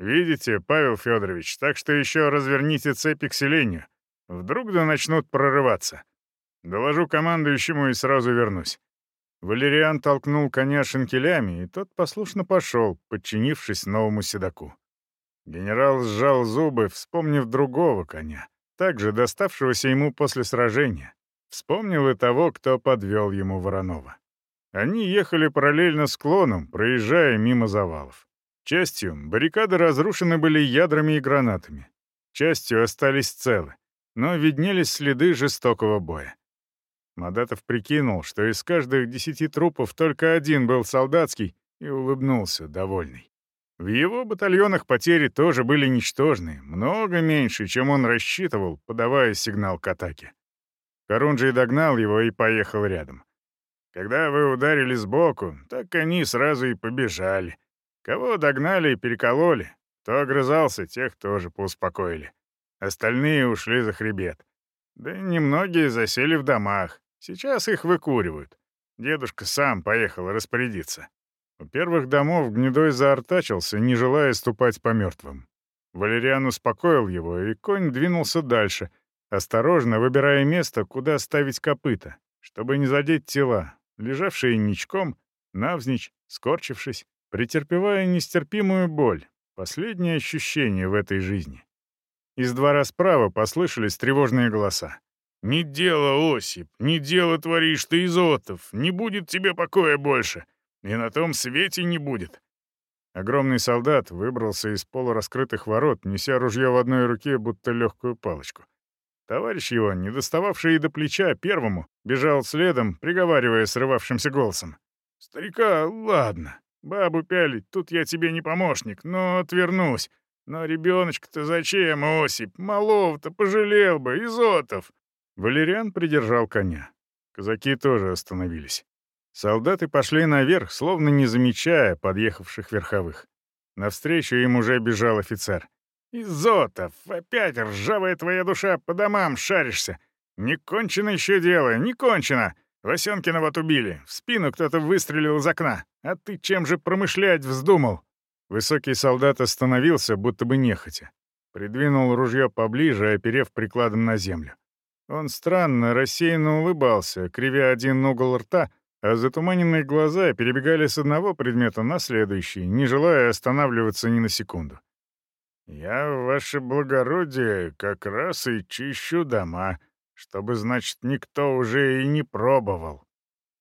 «Видите, Павел Федорович, так что еще разверните цепи к селению. Вдруг да начнут прорываться». Доложу командующему и сразу вернусь». Валериан толкнул коня шинкелями, и тот послушно пошел, подчинившись новому седаку. Генерал сжал зубы, вспомнив другого коня, также доставшегося ему после сражения. Вспомнил и того, кто подвел ему Воронова. Они ехали параллельно склоном, проезжая мимо завалов. Частью баррикады разрушены были ядрами и гранатами. Частью остались целы, но виднелись следы жестокого боя. Мадатов прикинул, что из каждых десяти трупов только один был солдатский, и улыбнулся, довольный. В его батальонах потери тоже были ничтожные, много меньше, чем он рассчитывал, подавая сигнал к атаке. Корунджий догнал его и поехал рядом. Когда вы ударили сбоку, так они сразу и побежали. Кого догнали и перекололи, кто огрызался, тех тоже поуспокоили. Остальные ушли за хребет. Да немногие засели в домах. Сейчас их выкуривают. Дедушка сам поехал распорядиться. У первых домов гнедой заортачился, не желая ступать по мертвым. Валериан успокоил его, и конь двинулся дальше, осторожно выбирая место, куда ставить копыта, чтобы не задеть тела, лежавшие ничком, навзничь, скорчившись, претерпевая нестерпимую боль, последнее ощущение в этой жизни. Из двора справа послышались тревожные голоса. «Не дело, Осип, не дело творишь ты, Изотов, не будет тебе покоя больше, и на том свете не будет». Огромный солдат выбрался из полураскрытых ворот, неся ружье в одной руке, будто легкую палочку. Товарищ его, не достававший и до плеча первому, бежал следом, приговаривая срывавшимся голосом. «Старика, ладно. Бабу пялить, тут я тебе не помощник, но отвернусь. Но ребеночка-то зачем, Осип? Малого-то пожалел бы, Изотов!» Валериан придержал коня. Казаки тоже остановились. Солдаты пошли наверх, словно не замечая подъехавших верховых. Навстречу им уже бежал офицер. «Изотов, опять ржавая твоя душа, по домам шаришься. Не кончено еще дело, не кончено. Васенкина вот убили, в спину кто-то выстрелил из окна. А ты чем же промышлять вздумал?» Высокий солдат остановился, будто бы нехотя. Придвинул ружье поближе, оперев прикладом на землю. Он странно, рассеянно улыбался, кривя один угол рта, а затуманенные глаза перебегали с одного предмета на следующий, не желая останавливаться ни на секунду. «Я, ваше благородие, как раз и чищу дома, чтобы, значит, никто уже и не пробовал.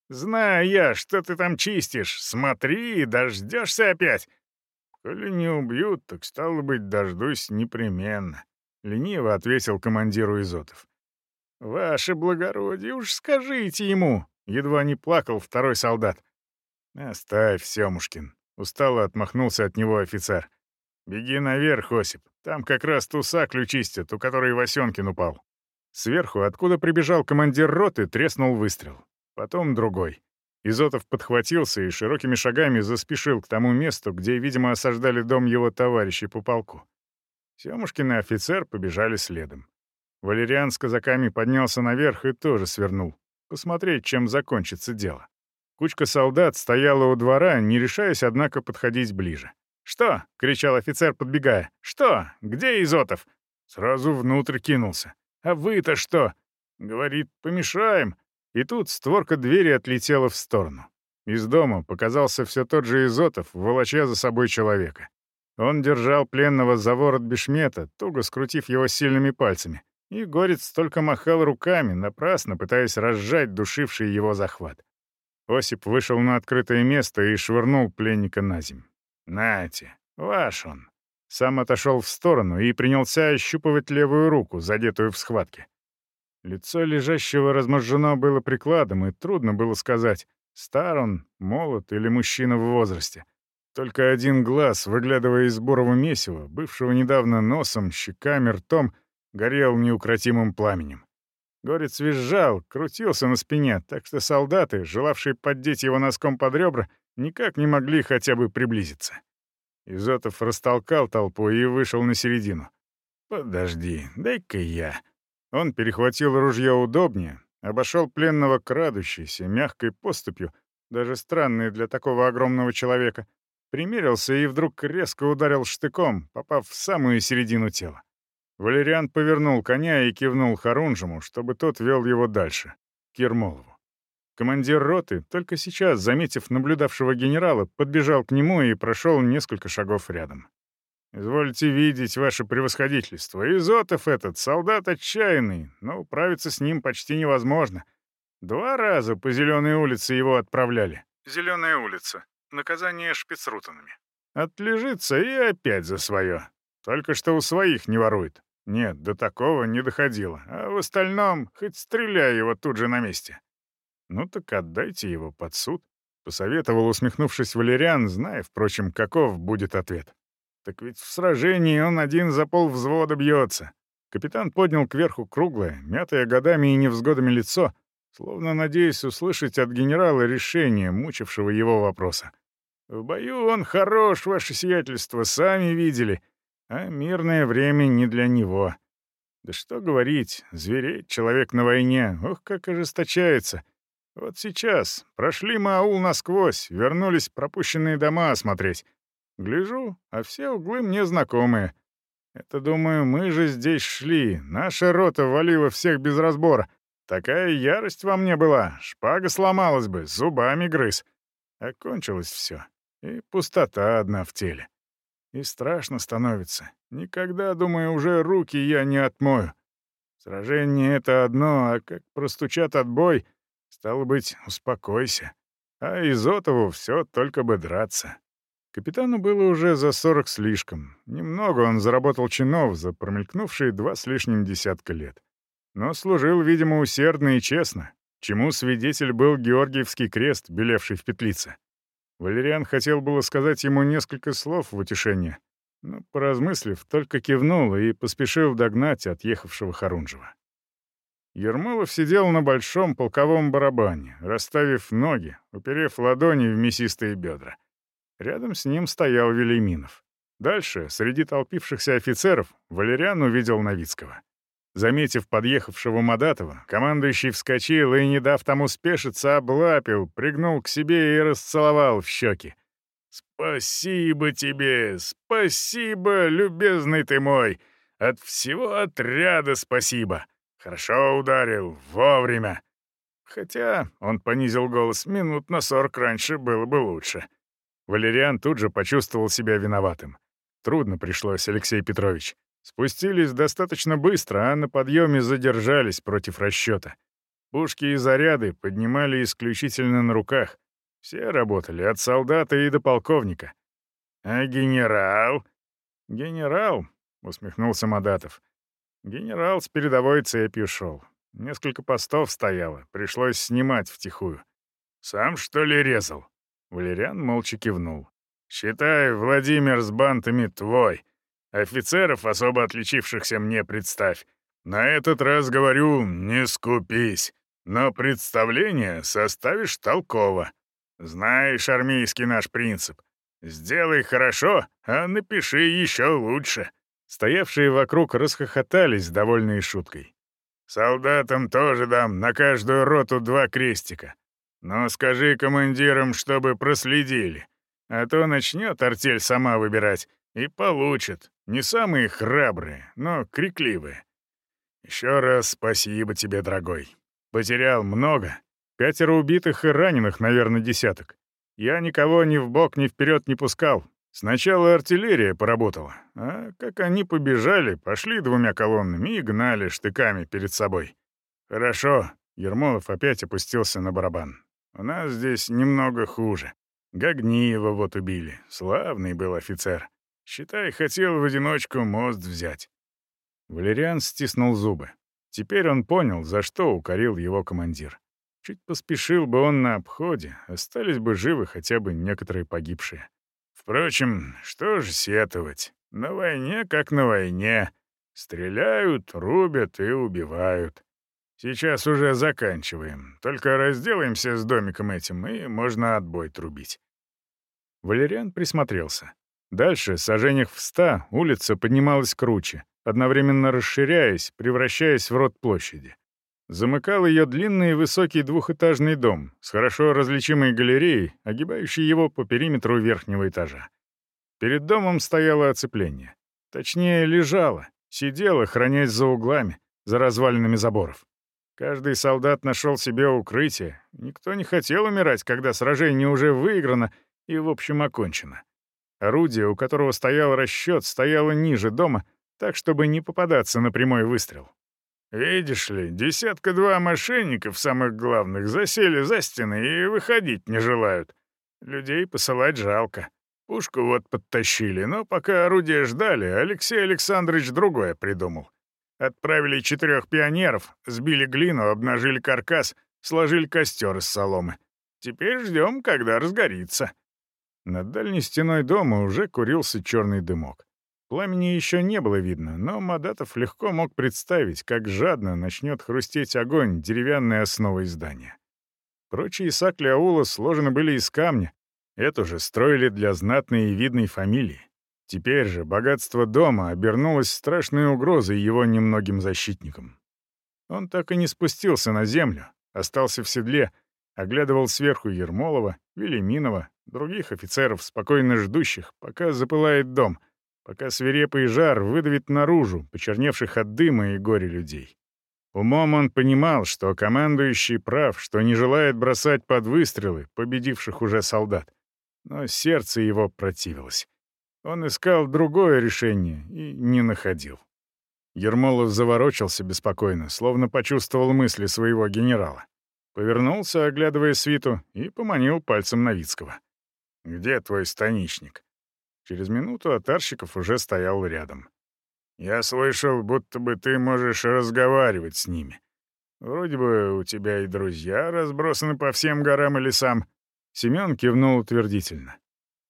Знаю я, что ты там чистишь, смотри, дождешься опять. Коли не убьют, так, стало быть, дождусь непременно», — лениво ответил командиру Изотов. «Ваше благородие, уж скажите ему!» — едва не плакал второй солдат. «Оставь, Семушкин», — устало отмахнулся от него офицер. «Беги наверх, Осип. Там как раз туса ключистят, у которой Васенкин упал». Сверху, откуда прибежал командир роты, треснул выстрел. Потом другой. Изотов подхватился и широкими шагами заспешил к тому месту, где, видимо, осаждали дом его товарищей по полку. Семушкин и офицер побежали следом. Валериан с казаками поднялся наверх и тоже свернул. Посмотреть, чем закончится дело. Кучка солдат стояла у двора, не решаясь, однако, подходить ближе. «Что?» — кричал офицер, подбегая. «Что? Где Изотов?» Сразу внутрь кинулся. «А вы-то что?» Говорит, «Помешаем». И тут створка двери отлетела в сторону. Из дома показался все тот же Изотов, волоча за собой человека. Он держал пленного за ворот бешмета, туго скрутив его сильными пальцами. И Горец только махал руками, напрасно пытаясь разжать душивший его захват. Осип вышел на открытое место и швырнул пленника на земь. «Нате, ваш он». Сам отошел в сторону и принялся ощупывать левую руку, задетую в схватке. Лицо лежащего разможжено было прикладом, и трудно было сказать, стар он, молод или мужчина в возрасте. Только один глаз, выглядывая из бурого месива, бывшего недавно носом, щеками, ртом, горел неукротимым пламенем. Горец визжал, крутился на спине, так что солдаты, желавшие поддеть его носком под ребра, никак не могли хотя бы приблизиться. Изотов растолкал толпу и вышел на середину. «Подожди, дай-ка я». Он перехватил ружье удобнее, обошел пленного крадущейся, мягкой поступью, даже странной для такого огромного человека, примерился и вдруг резко ударил штыком, попав в самую середину тела. Валериан повернул коня и кивнул Харунжему, чтобы тот вел его дальше, к Ермолову. Командир роты, только сейчас, заметив наблюдавшего генерала, подбежал к нему и прошел несколько шагов рядом. «Извольте видеть, ваше превосходительство. Изотов этот, солдат отчаянный, но управиться с ним почти невозможно. Два раза по Зеленой улице его отправляли». «Зеленая улица. Наказание шпицрутанами». «Отлежится и опять за свое. Только что у своих не ворует. Нет, до такого не доходило. А в остальном, хоть стреляй его тут же на месте. Ну так отдайте его под суд. Посоветовал, усмехнувшись Валериан, зная, впрочем, каков будет ответ. Так ведь в сражении он один за пол взвода бьется. Капитан поднял кверху круглое, мятое годами и невзгодами лицо, словно надеясь услышать от генерала решение мучившего его вопроса. «В бою он хорош, ваше сиятельство, сами видели. А мирное время не для него. Да что говорить, звереть человек на войне, ох, как ожесточается. Вот сейчас прошли мы аул насквозь, вернулись пропущенные дома осмотреть. Гляжу, а все углы мне знакомые. Это, думаю, мы же здесь шли, наша рота валила всех без разбора. Такая ярость во мне была, шпага сломалась бы, зубами грыз. Окончилось все, и пустота одна в теле. И страшно становится. Никогда, думаю, уже руки я не отмою. Сражение — это одно, а как простучат отбой, стало быть, успокойся. А Изотову все только бы драться. Капитану было уже за сорок слишком. Немного он заработал чинов за промелькнувшие два с лишним десятка лет. Но служил, видимо, усердно и честно, чему свидетель был Георгиевский крест, белевший в петлице. Валериан хотел было сказать ему несколько слов в утешение, но, поразмыслив, только кивнул и поспешил догнать отъехавшего Харунжева. Ермолов сидел на большом полковом барабане, расставив ноги, уперев ладони в мясистые бедра. Рядом с ним стоял Велиминов. Дальше, среди толпившихся офицеров, Валериан увидел Новицкого. Заметив подъехавшего Мадатова, командующий вскочил и, не дав тому спешиться, облапил, пригнул к себе и расцеловал в щеки. «Спасибо тебе, спасибо, любезный ты мой! От всего отряда спасибо! Хорошо ударил, вовремя!» Хотя, он понизил голос, минут на сорок раньше было бы лучше. Валериан тут же почувствовал себя виноватым. Трудно пришлось, Алексей Петрович. Спустились достаточно быстро, а на подъеме задержались против расчета. Пушки и заряды поднимали исключительно на руках. Все работали, от солдата и до полковника. «А генерал?» «Генерал?» — усмехнулся Мадатов. «Генерал с передовой цепью шел. Несколько постов стояло, пришлось снимать втихую. Сам, что ли, резал?» Валериан молча кивнул. «Считай, Владимир с бантами твой. Офицеров, особо отличившихся, мне представь. На этот раз говорю, не скупись. Но представление составишь толково. Знаешь армейский наш принцип. Сделай хорошо, а напиши еще лучше». Стоявшие вокруг расхохотались, довольные шуткой. «Солдатам тоже дам на каждую роту два крестика. Но скажи командирам, чтобы проследили. А то начнет артель сама выбирать и получит. Не самые храбрые, но крикливые. Еще раз спасибо тебе, дорогой. Потерял много. Пятеро убитых и раненых, наверное, десяток. Я никого ни в бок, ни вперед не пускал. Сначала артиллерия поработала, а как они побежали, пошли двумя колоннами и гнали штыками перед собой. Хорошо, Ермолов опять опустился на барабан. У нас здесь немного хуже. Гагниева вот убили. Славный был офицер. Считай, хотел в одиночку мост взять. Валериан стиснул зубы. Теперь он понял, за что укорил его командир. Чуть поспешил бы он на обходе, остались бы живы хотя бы некоторые погибшие. Впрочем, что же сетовать? На войне как на войне. Стреляют, рубят и убивают. Сейчас уже заканчиваем. Только разделаемся с домиком этим, и можно отбой трубить». Валериан присмотрелся. Дальше, сажениях в ста, улица поднималась круче, одновременно расширяясь, превращаясь в рот площади. Замыкал ее длинный высокий двухэтажный дом с хорошо различимой галереей, огибающей его по периметру верхнего этажа. Перед домом стояло оцепление. Точнее, лежало, сидело, хранясь за углами, за развалинами заборов. Каждый солдат нашел себе укрытие. Никто не хотел умирать, когда сражение уже выиграно и, в общем, окончено. Орудие, у которого стоял расчет, стояло ниже дома, так, чтобы не попадаться на прямой выстрел. «Видишь ли, десятка-два мошенников, самых главных, засели за стены и выходить не желают. Людей посылать жалко. Пушку вот подтащили, но пока орудие ждали, Алексей Александрович другое придумал. Отправили четырех пионеров, сбили глину, обнажили каркас, сложили костер из соломы. Теперь ждем, когда разгорится. Над дальней стеной дома уже курился черный дымок. Пламени еще не было видно, но Мадатов легко мог представить, как жадно начнет хрустеть огонь деревянной основой здания. Прочие сакли аула сложены были из камня. Эту же строили для знатной и видной фамилии. Теперь же богатство дома обернулось страшной угрозой его немногим защитникам. Он так и не спустился на землю, остался в седле, оглядывал сверху Ермолова, Велиминова, других офицеров, спокойно ждущих, пока запылает дом, пока свирепый жар выдавит наружу почерневших от дыма и горя людей. Умом он понимал, что командующий прав, что не желает бросать под выстрелы победивших уже солдат. Но сердце его противилось. Он искал другое решение и не находил. Ермолов заворочился беспокойно, словно почувствовал мысли своего генерала. Повернулся, оглядывая свиту, и поманил пальцем Новицкого. «Где твой станичник?» Через минуту Атарщиков уже стоял рядом. «Я слышал, будто бы ты можешь разговаривать с ними. Вроде бы у тебя и друзья разбросаны по всем горам и лесам». Семен кивнул утвердительно.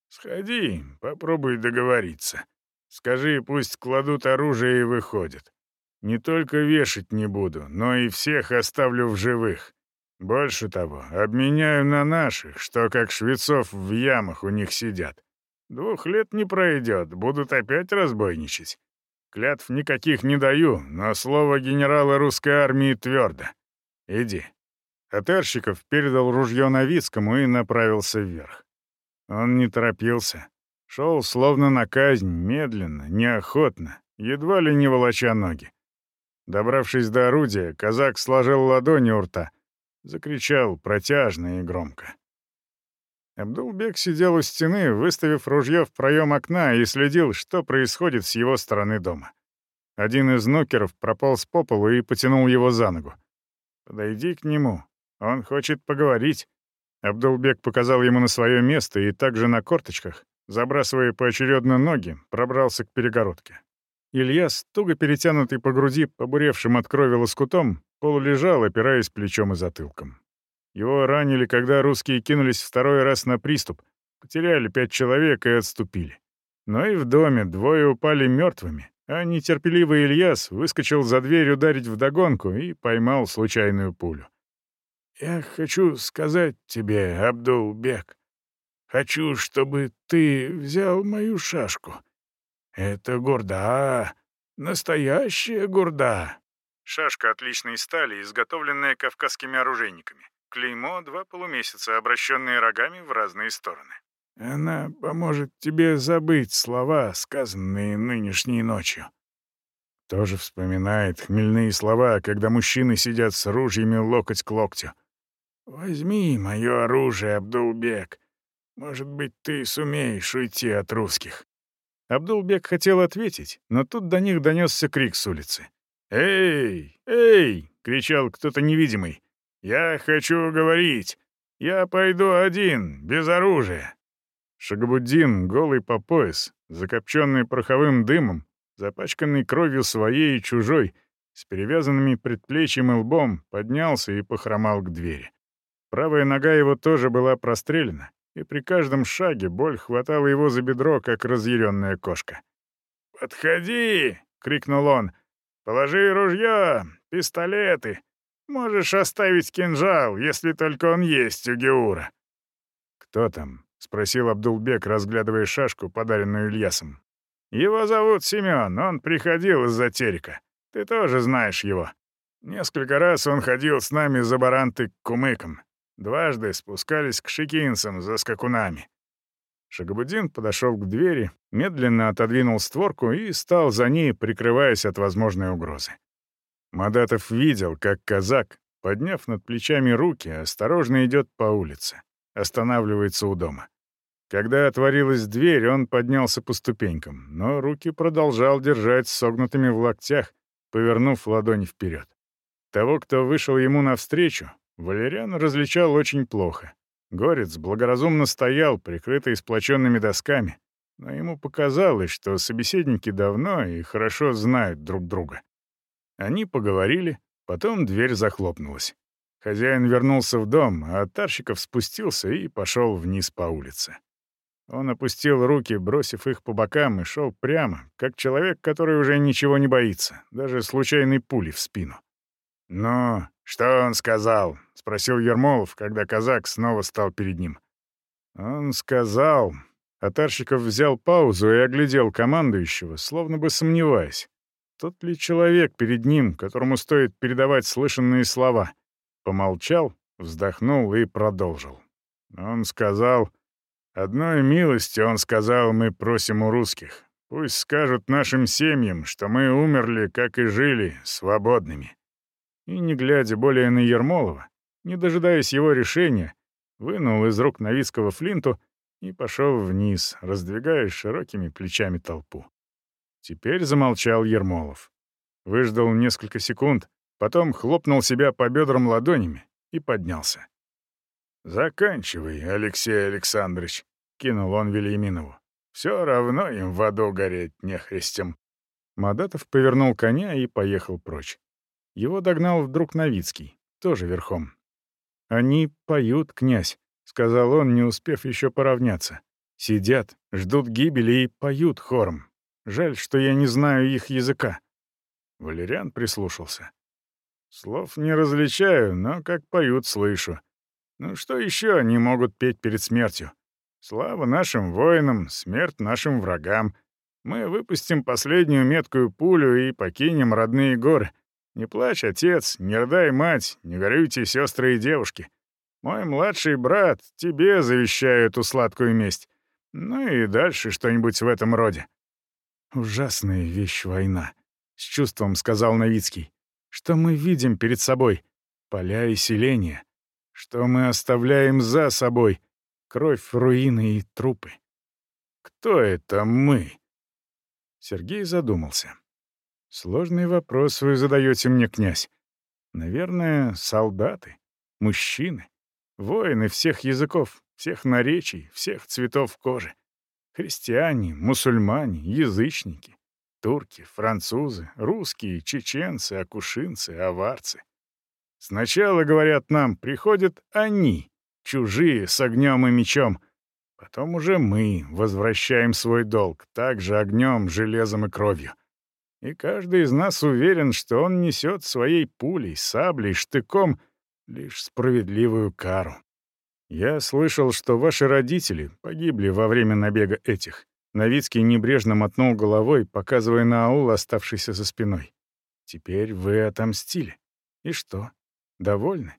Сходи, попробуй договориться. Скажи, пусть кладут оружие и выходят. Не только вешать не буду, но и всех оставлю в живых. Больше того, обменяю на наших, что как швецов в ямах у них сидят. Двух лет не пройдет, будут опять разбойничать. Клятв никаких не даю, но слово генерала русской армии твердо. Иди. Татарщиков передал ружье Новицкому и направился вверх. Он не торопился. Шел словно на казнь, медленно, неохотно, едва ли не волоча ноги. Добравшись до орудия, казак сложил ладони у рта, закричал протяжно и громко. Абдулбек сидел у стены, выставив ружье в проем окна и следил, что происходит с его стороны дома. Один из нукеров прополз по полу и потянул его за ногу. «Подойди к нему. Он хочет поговорить». Абдулбек показал ему на свое место и также на корточках, забрасывая поочередно ноги, пробрался к перегородке. Ильяс, туго перетянутый по груди, побуревшим от крови лоскутом, полулежал, опираясь плечом и затылком. Его ранили, когда русские кинулись второй раз на приступ, потеряли пять человек и отступили. Но и в доме двое упали мертвыми, а нетерпеливый Ильяс выскочил за дверь ударить вдогонку и поймал случайную пулю. «Я хочу сказать тебе, Абдул-бек, хочу, чтобы ты взял мою шашку. Это гурда, настоящая гурда». Шашка отличной стали, изготовленная кавказскими оружейниками. Клеймо — два полумесяца, обращенные рогами в разные стороны. Она поможет тебе забыть слова, сказанные нынешней ночью. Тоже вспоминает хмельные слова, когда мужчины сидят с ружьями локоть к локтю. «Возьми мое оружие, Абдулбек. Может быть, ты сумеешь уйти от русских». Абдулбек хотел ответить, но тут до них донесся крик с улицы. «Эй! Эй!» — кричал кто-то невидимый. «Я хочу говорить. Я пойду один, без оружия. Шагабуддин, голый по пояс, закопченный пороховым дымом, запачканный кровью своей и чужой, с перевязанными предплечьем и лбом, поднялся и похромал к двери. Правая нога его тоже была прострелена, и при каждом шаге боль хватала его за бедро, как разъяренная кошка. «Подходи!» — крикнул он. «Положи ружье, пистолеты. Можешь оставить кинжал, если только он есть у Геура». «Кто там?» — спросил Абдулбек, разглядывая шашку, подаренную Ильясом. «Его зовут Семен, он приходил из-за терека. Ты тоже знаешь его. Несколько раз он ходил с нами за баранты к кумыкам. Дважды спускались к шикинцам за скакунами». Шагабудин подошел к двери, медленно отодвинул створку и стал за ней, прикрываясь от возможной угрозы. Мадатов видел, как казак, подняв над плечами руки, осторожно идет по улице, останавливается у дома. Когда отворилась дверь, он поднялся по ступенькам, но руки продолжал держать согнутыми в локтях, повернув ладонь вперед. Того, кто вышел ему навстречу, Валериан различал очень плохо. Горец благоразумно стоял, прикрытый сплоченными досками, но ему показалось, что собеседники давно и хорошо знают друг друга. Они поговорили, потом дверь захлопнулась. Хозяин вернулся в дом, а Тарщиков спустился и пошел вниз по улице. Он опустил руки, бросив их по бокам, и шел прямо, как человек, который уже ничего не боится, даже случайной пули в спину. «Ну, что он сказал?» — спросил Ермолов, когда казак снова стал перед ним. Он сказал... Атарщиков взял паузу и оглядел командующего, словно бы сомневаясь. Тот ли человек перед ним, которому стоит передавать слышанные слова? Помолчал, вздохнул и продолжил. Он сказал... Одной милости, он сказал, мы просим у русских. Пусть скажут нашим семьям, что мы умерли, как и жили, свободными. И, не глядя более на Ермолова, не дожидаясь его решения, вынул из рук Новицкого флинту и пошел вниз, раздвигая широкими плечами толпу. Теперь замолчал Ермолов. Выждал несколько секунд, потом хлопнул себя по бедрам ладонями и поднялся. «Заканчивай, Алексей Александрович», — кинул он Вильяминову. «Все равно им в аду гореть нехристям». Мадатов повернул коня и поехал прочь. Его догнал вдруг Новицкий, тоже верхом. «Они поют, князь», — сказал он, не успев еще поравняться. «Сидят, ждут гибели и поют хором. Жаль, что я не знаю их языка». Валериан прислушался. «Слов не различаю, но как поют, слышу. Ну что еще они могут петь перед смертью? Слава нашим воинам, смерть нашим врагам. Мы выпустим последнюю меткую пулю и покинем родные горы. Не плачь, отец, не рыдай, мать, не горюйте, сестры и девушки. Мой младший брат тебе завещаю эту сладкую месть. Ну и дальше что-нибудь в этом роде. «Ужасная вещь война», — с чувством сказал Новицкий. «Что мы видим перед собой? Поля и селения, что мы оставляем за собой? Кровь, руины и трупы. Кто это мы? Сергей задумался. Сложный вопрос вы задаете мне, князь. Наверное, солдаты, мужчины, воины всех языков, всех наречий, всех цветов кожи. Христиане, мусульмане, язычники, турки, французы, русские, чеченцы, акушинцы, аварцы. Сначала, говорят нам, приходят они, чужие, с огнем и мечом. Потом уже мы возвращаем свой долг, также огнем, железом и кровью. И каждый из нас уверен, что он несет своей пулей, саблей, штыком лишь справедливую кару. Я слышал, что ваши родители погибли во время набега этих. Новицкий небрежно мотнул головой, показывая на аул, оставшийся за спиной. Теперь вы отомстили. И что? Довольны?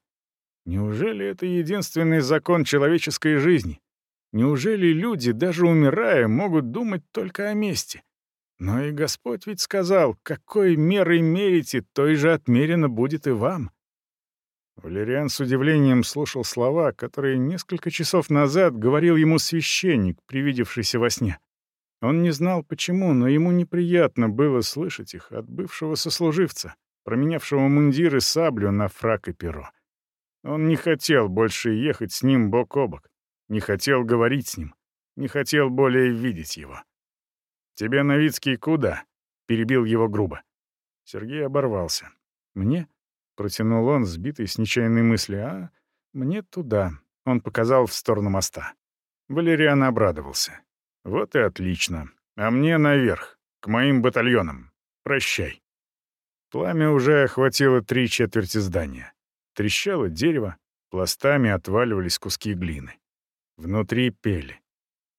Неужели это единственный закон человеческой жизни? Неужели люди, даже умирая, могут думать только о мести? Но и Господь ведь сказал, какой мерой мерите, той же отмерено будет и вам. Валериан с удивлением слушал слова, которые несколько часов назад говорил ему священник, привидевшийся во сне. Он не знал, почему, но ему неприятно было слышать их от бывшего сослуживца, променявшего мундир и саблю на фрак и перо. Он не хотел больше ехать с ним бок о бок, не хотел говорить с ним, не хотел более видеть его. «Тебе, Новицкий, куда?» — перебил его грубо. Сергей оборвался. «Мне?» Протянул он, сбитый с нечаянной мысли. «А мне туда». Он показал в сторону моста. Валериан обрадовался. «Вот и отлично. А мне наверх, к моим батальонам. Прощай». Пламя уже охватило три четверти здания. Трещало дерево, пластами отваливались куски глины. Внутри пели.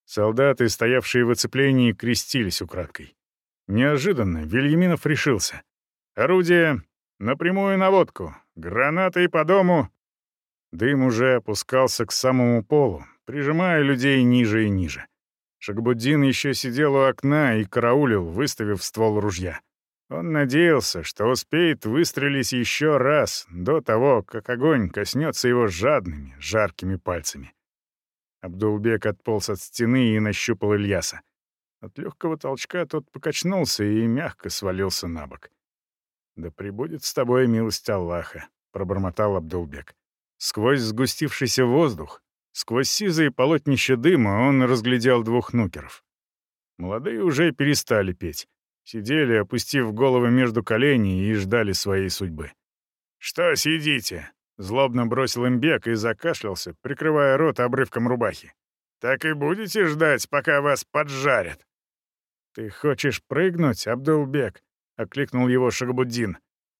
Солдаты, стоявшие в оцеплении, крестились украдкой. Неожиданно Вильяминов решился. «Орудие Напрямую наводку. Гранаты по дому. Дым уже опускался к самому полу, прижимая людей ниже и ниже. Шагбуддин еще сидел у окна и караулил, выставив ствол ружья. Он надеялся, что успеет выстрелить еще раз до того, как огонь коснется его жадными, жаркими пальцами. Абдулбек отполз от стены и нащупал Ильяса. От легкого толчка тот покачнулся и мягко свалился на бок. «Да пребудет с тобой милость Аллаха», — пробормотал Абдулбек. Сквозь сгустившийся воздух, сквозь сизые полотнища дыма он разглядел двух нукеров. Молодые уже перестали петь. Сидели, опустив головы между коленей и ждали своей судьбы. «Что сидите?» — злобно бросил им бег и закашлялся, прикрывая рот обрывком рубахи. «Так и будете ждать, пока вас поджарят?» «Ты хочешь прыгнуть, Абдулбек?» — окликнул его Шагабуддин.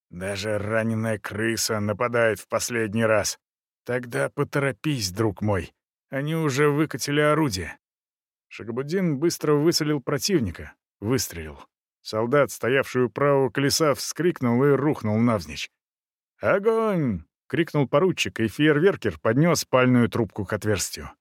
«Даже раненая крыса нападает в последний раз. Тогда поторопись, друг мой. Они уже выкатили орудие». Шагабуддин быстро выцелил противника, выстрелил. Солдат, стоявший у правого колеса, вскрикнул и рухнул навзничь. «Огонь!» — крикнул поручик, и фейерверкер поднес пальную трубку к отверстию.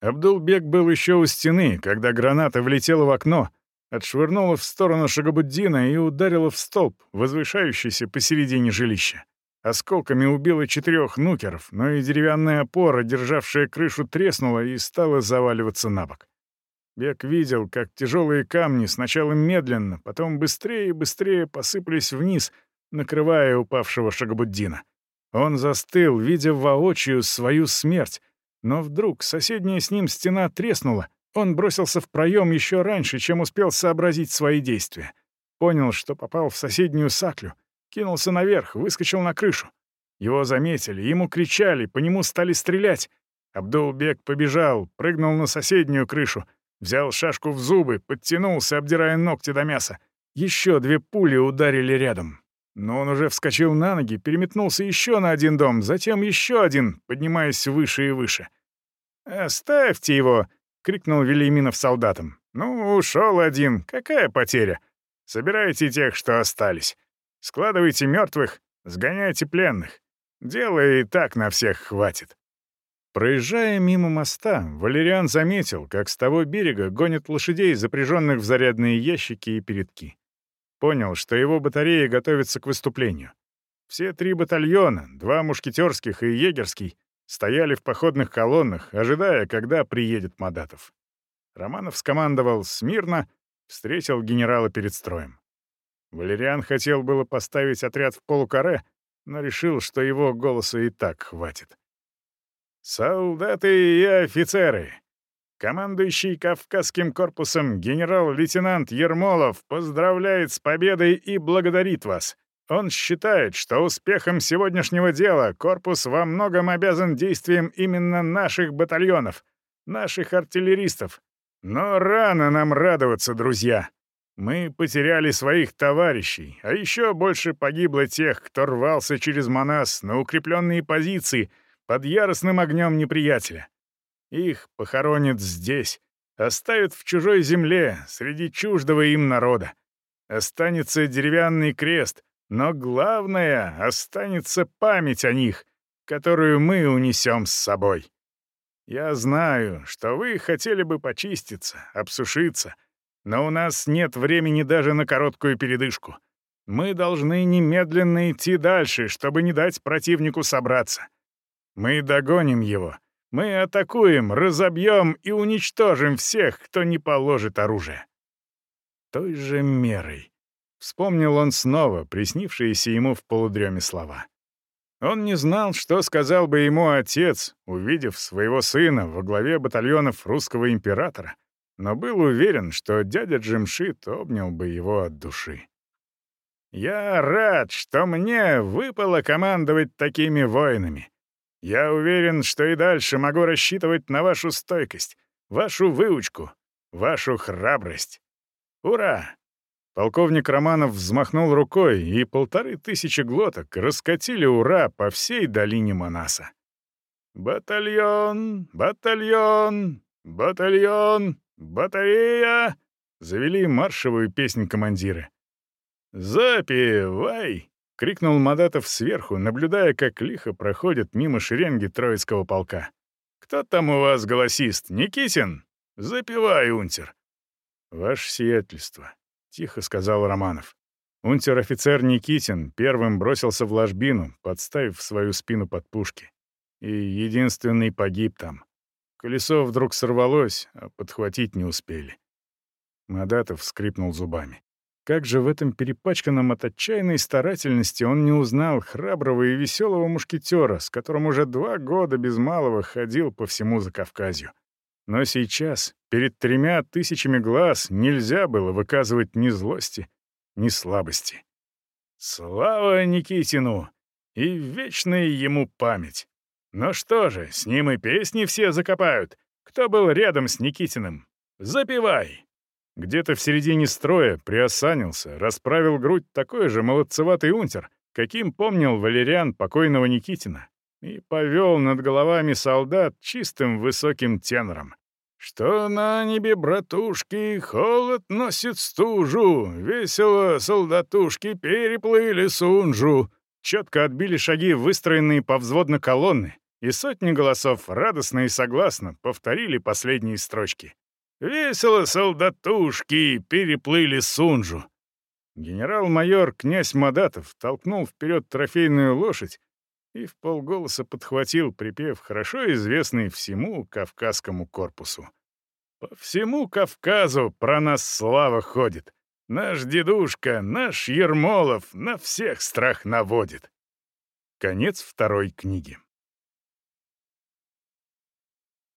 Абдулбек был еще у стены, когда граната влетела в окно — отшвырнула в сторону Шагабуддина и ударила в столб, возвышающийся посередине жилища. Осколками убила четырех нукеров, но и деревянная опора, державшая крышу, треснула и стала заваливаться на бок. Бек видел, как тяжелые камни сначала медленно, потом быстрее и быстрее посыпались вниз, накрывая упавшего Шагабуддина. Он застыл, видя воочию свою смерть, но вдруг соседняя с ним стена треснула, он бросился в проем еще раньше, чем успел сообразить свои действия. Понял, что попал в соседнюю саклю, кинулся наверх, выскочил на крышу. Его заметили, ему кричали, по нему стали стрелять. Абдулбек побежал, прыгнул на соседнюю крышу, взял шашку в зубы, подтянулся, обдирая ногти до мяса. Еще две пули ударили рядом. Но он уже вскочил на ноги, переметнулся еще на один дом, затем еще один, поднимаясь выше и выше. «Оставьте его!» — крикнул Велиминов солдатам. «Ну, ушел один. Какая потеря? Собирайте тех, что остались. Складывайте мертвых, сгоняйте пленных. Дела и так на всех хватит». Проезжая мимо моста, Валериан заметил, как с того берега гонят лошадей, запряженных в зарядные ящики и передки. Понял, что его батарея готовится к выступлению. Все три батальона, два мушкетерских и егерский, стояли в походных колоннах, ожидая, когда приедет Мадатов. Романов скомандовал «Смирно», встретил генерала перед строем. Валериан хотел было поставить отряд в полукаре, но решил, что его голоса и так хватит. «Солдаты и офицеры! Командующий Кавказским корпусом генерал-лейтенант Ермолов поздравляет с победой и благодарит вас. Он считает, что успехом сегодняшнего дела корпус во многом обязан действиям именно наших батальонов, наших артиллеристов. Но рано нам радоваться, друзья. Мы потеряли своих товарищей, а еще больше погибло тех, кто рвался через Манас на укрепленные позиции под яростным огнем неприятеля. Их похоронят здесь, оставят в чужой земле, среди чуждого им народа. Останется деревянный крест, но главное — останется память о них, которую мы унесем с собой. Я знаю, что вы хотели бы почиститься, обсушиться, но у нас нет времени даже на короткую передышку. Мы должны немедленно идти дальше, чтобы не дать противнику собраться. Мы догоним его. Мы атакуем, разобьем и уничтожим всех, кто не положит оружие. Той же мерой. Вспомнил он снова приснившиеся ему в полудреме слова. Он не знал, что сказал бы ему отец, увидев своего сына во главе батальонов русского императора, но был уверен, что дядя Джимшит обнял бы его от души. «Я рад, что мне выпало командовать такими воинами. Я уверен, что и дальше могу рассчитывать на вашу стойкость, вашу выучку, вашу храбрость. Ура! Полковник Романов взмахнул рукой, и полторы тысячи глоток раскатили «Ура» по всей долине Манаса. «Батальон! Батальон! Батальон! Батарея!» — завели маршевую песнь командиры. «Запивай!» — крикнул Мадатов сверху, наблюдая, как лихо проходят мимо шеренги Троицкого полка. «Кто там у вас голосист? Никитин? Запивай, унтер!» «Ваше сиятельство», тихо сказал Романов. Унтер-офицер Никитин первым бросился в ложбину, подставив свою спину под пушки. И единственный погиб там. Колесо вдруг сорвалось, а подхватить не успели. Мадатов скрипнул зубами. Как же в этом перепачканном от отчаянной старательности он не узнал храброго и веселого мушкетера, с которым уже два года без малого ходил по всему Закавказью. Но сейчас, перед тремя тысячами глаз, нельзя было выказывать ни злости, ни слабости. Слава Никитину! И вечная ему память. Ну что же, с ним и песни все закопают. Кто был рядом с Никитиным? Запивай! Где-то в середине строя приосанился, расправил грудь такой же молодцеватый унтер, каким помнил Валериан покойного Никитина, и повел над головами солдат чистым высоким тенором. «Что на небе, братушки, холод носит стужу, весело солдатушки переплыли сунжу». Четко отбили шаги, выстроенные повзводно колонны, и сотни голосов радостно и согласно повторили последние строчки. «Весело солдатушки переплыли сунжу». Генерал-майор князь Мадатов толкнул вперед трофейную лошадь и в полголоса подхватил припев, хорошо известный всему Кавказскому корпусу. «По всему Кавказу про нас слава ходит. Наш дедушка, наш Ермолов на всех страх наводит». Конец второй книги.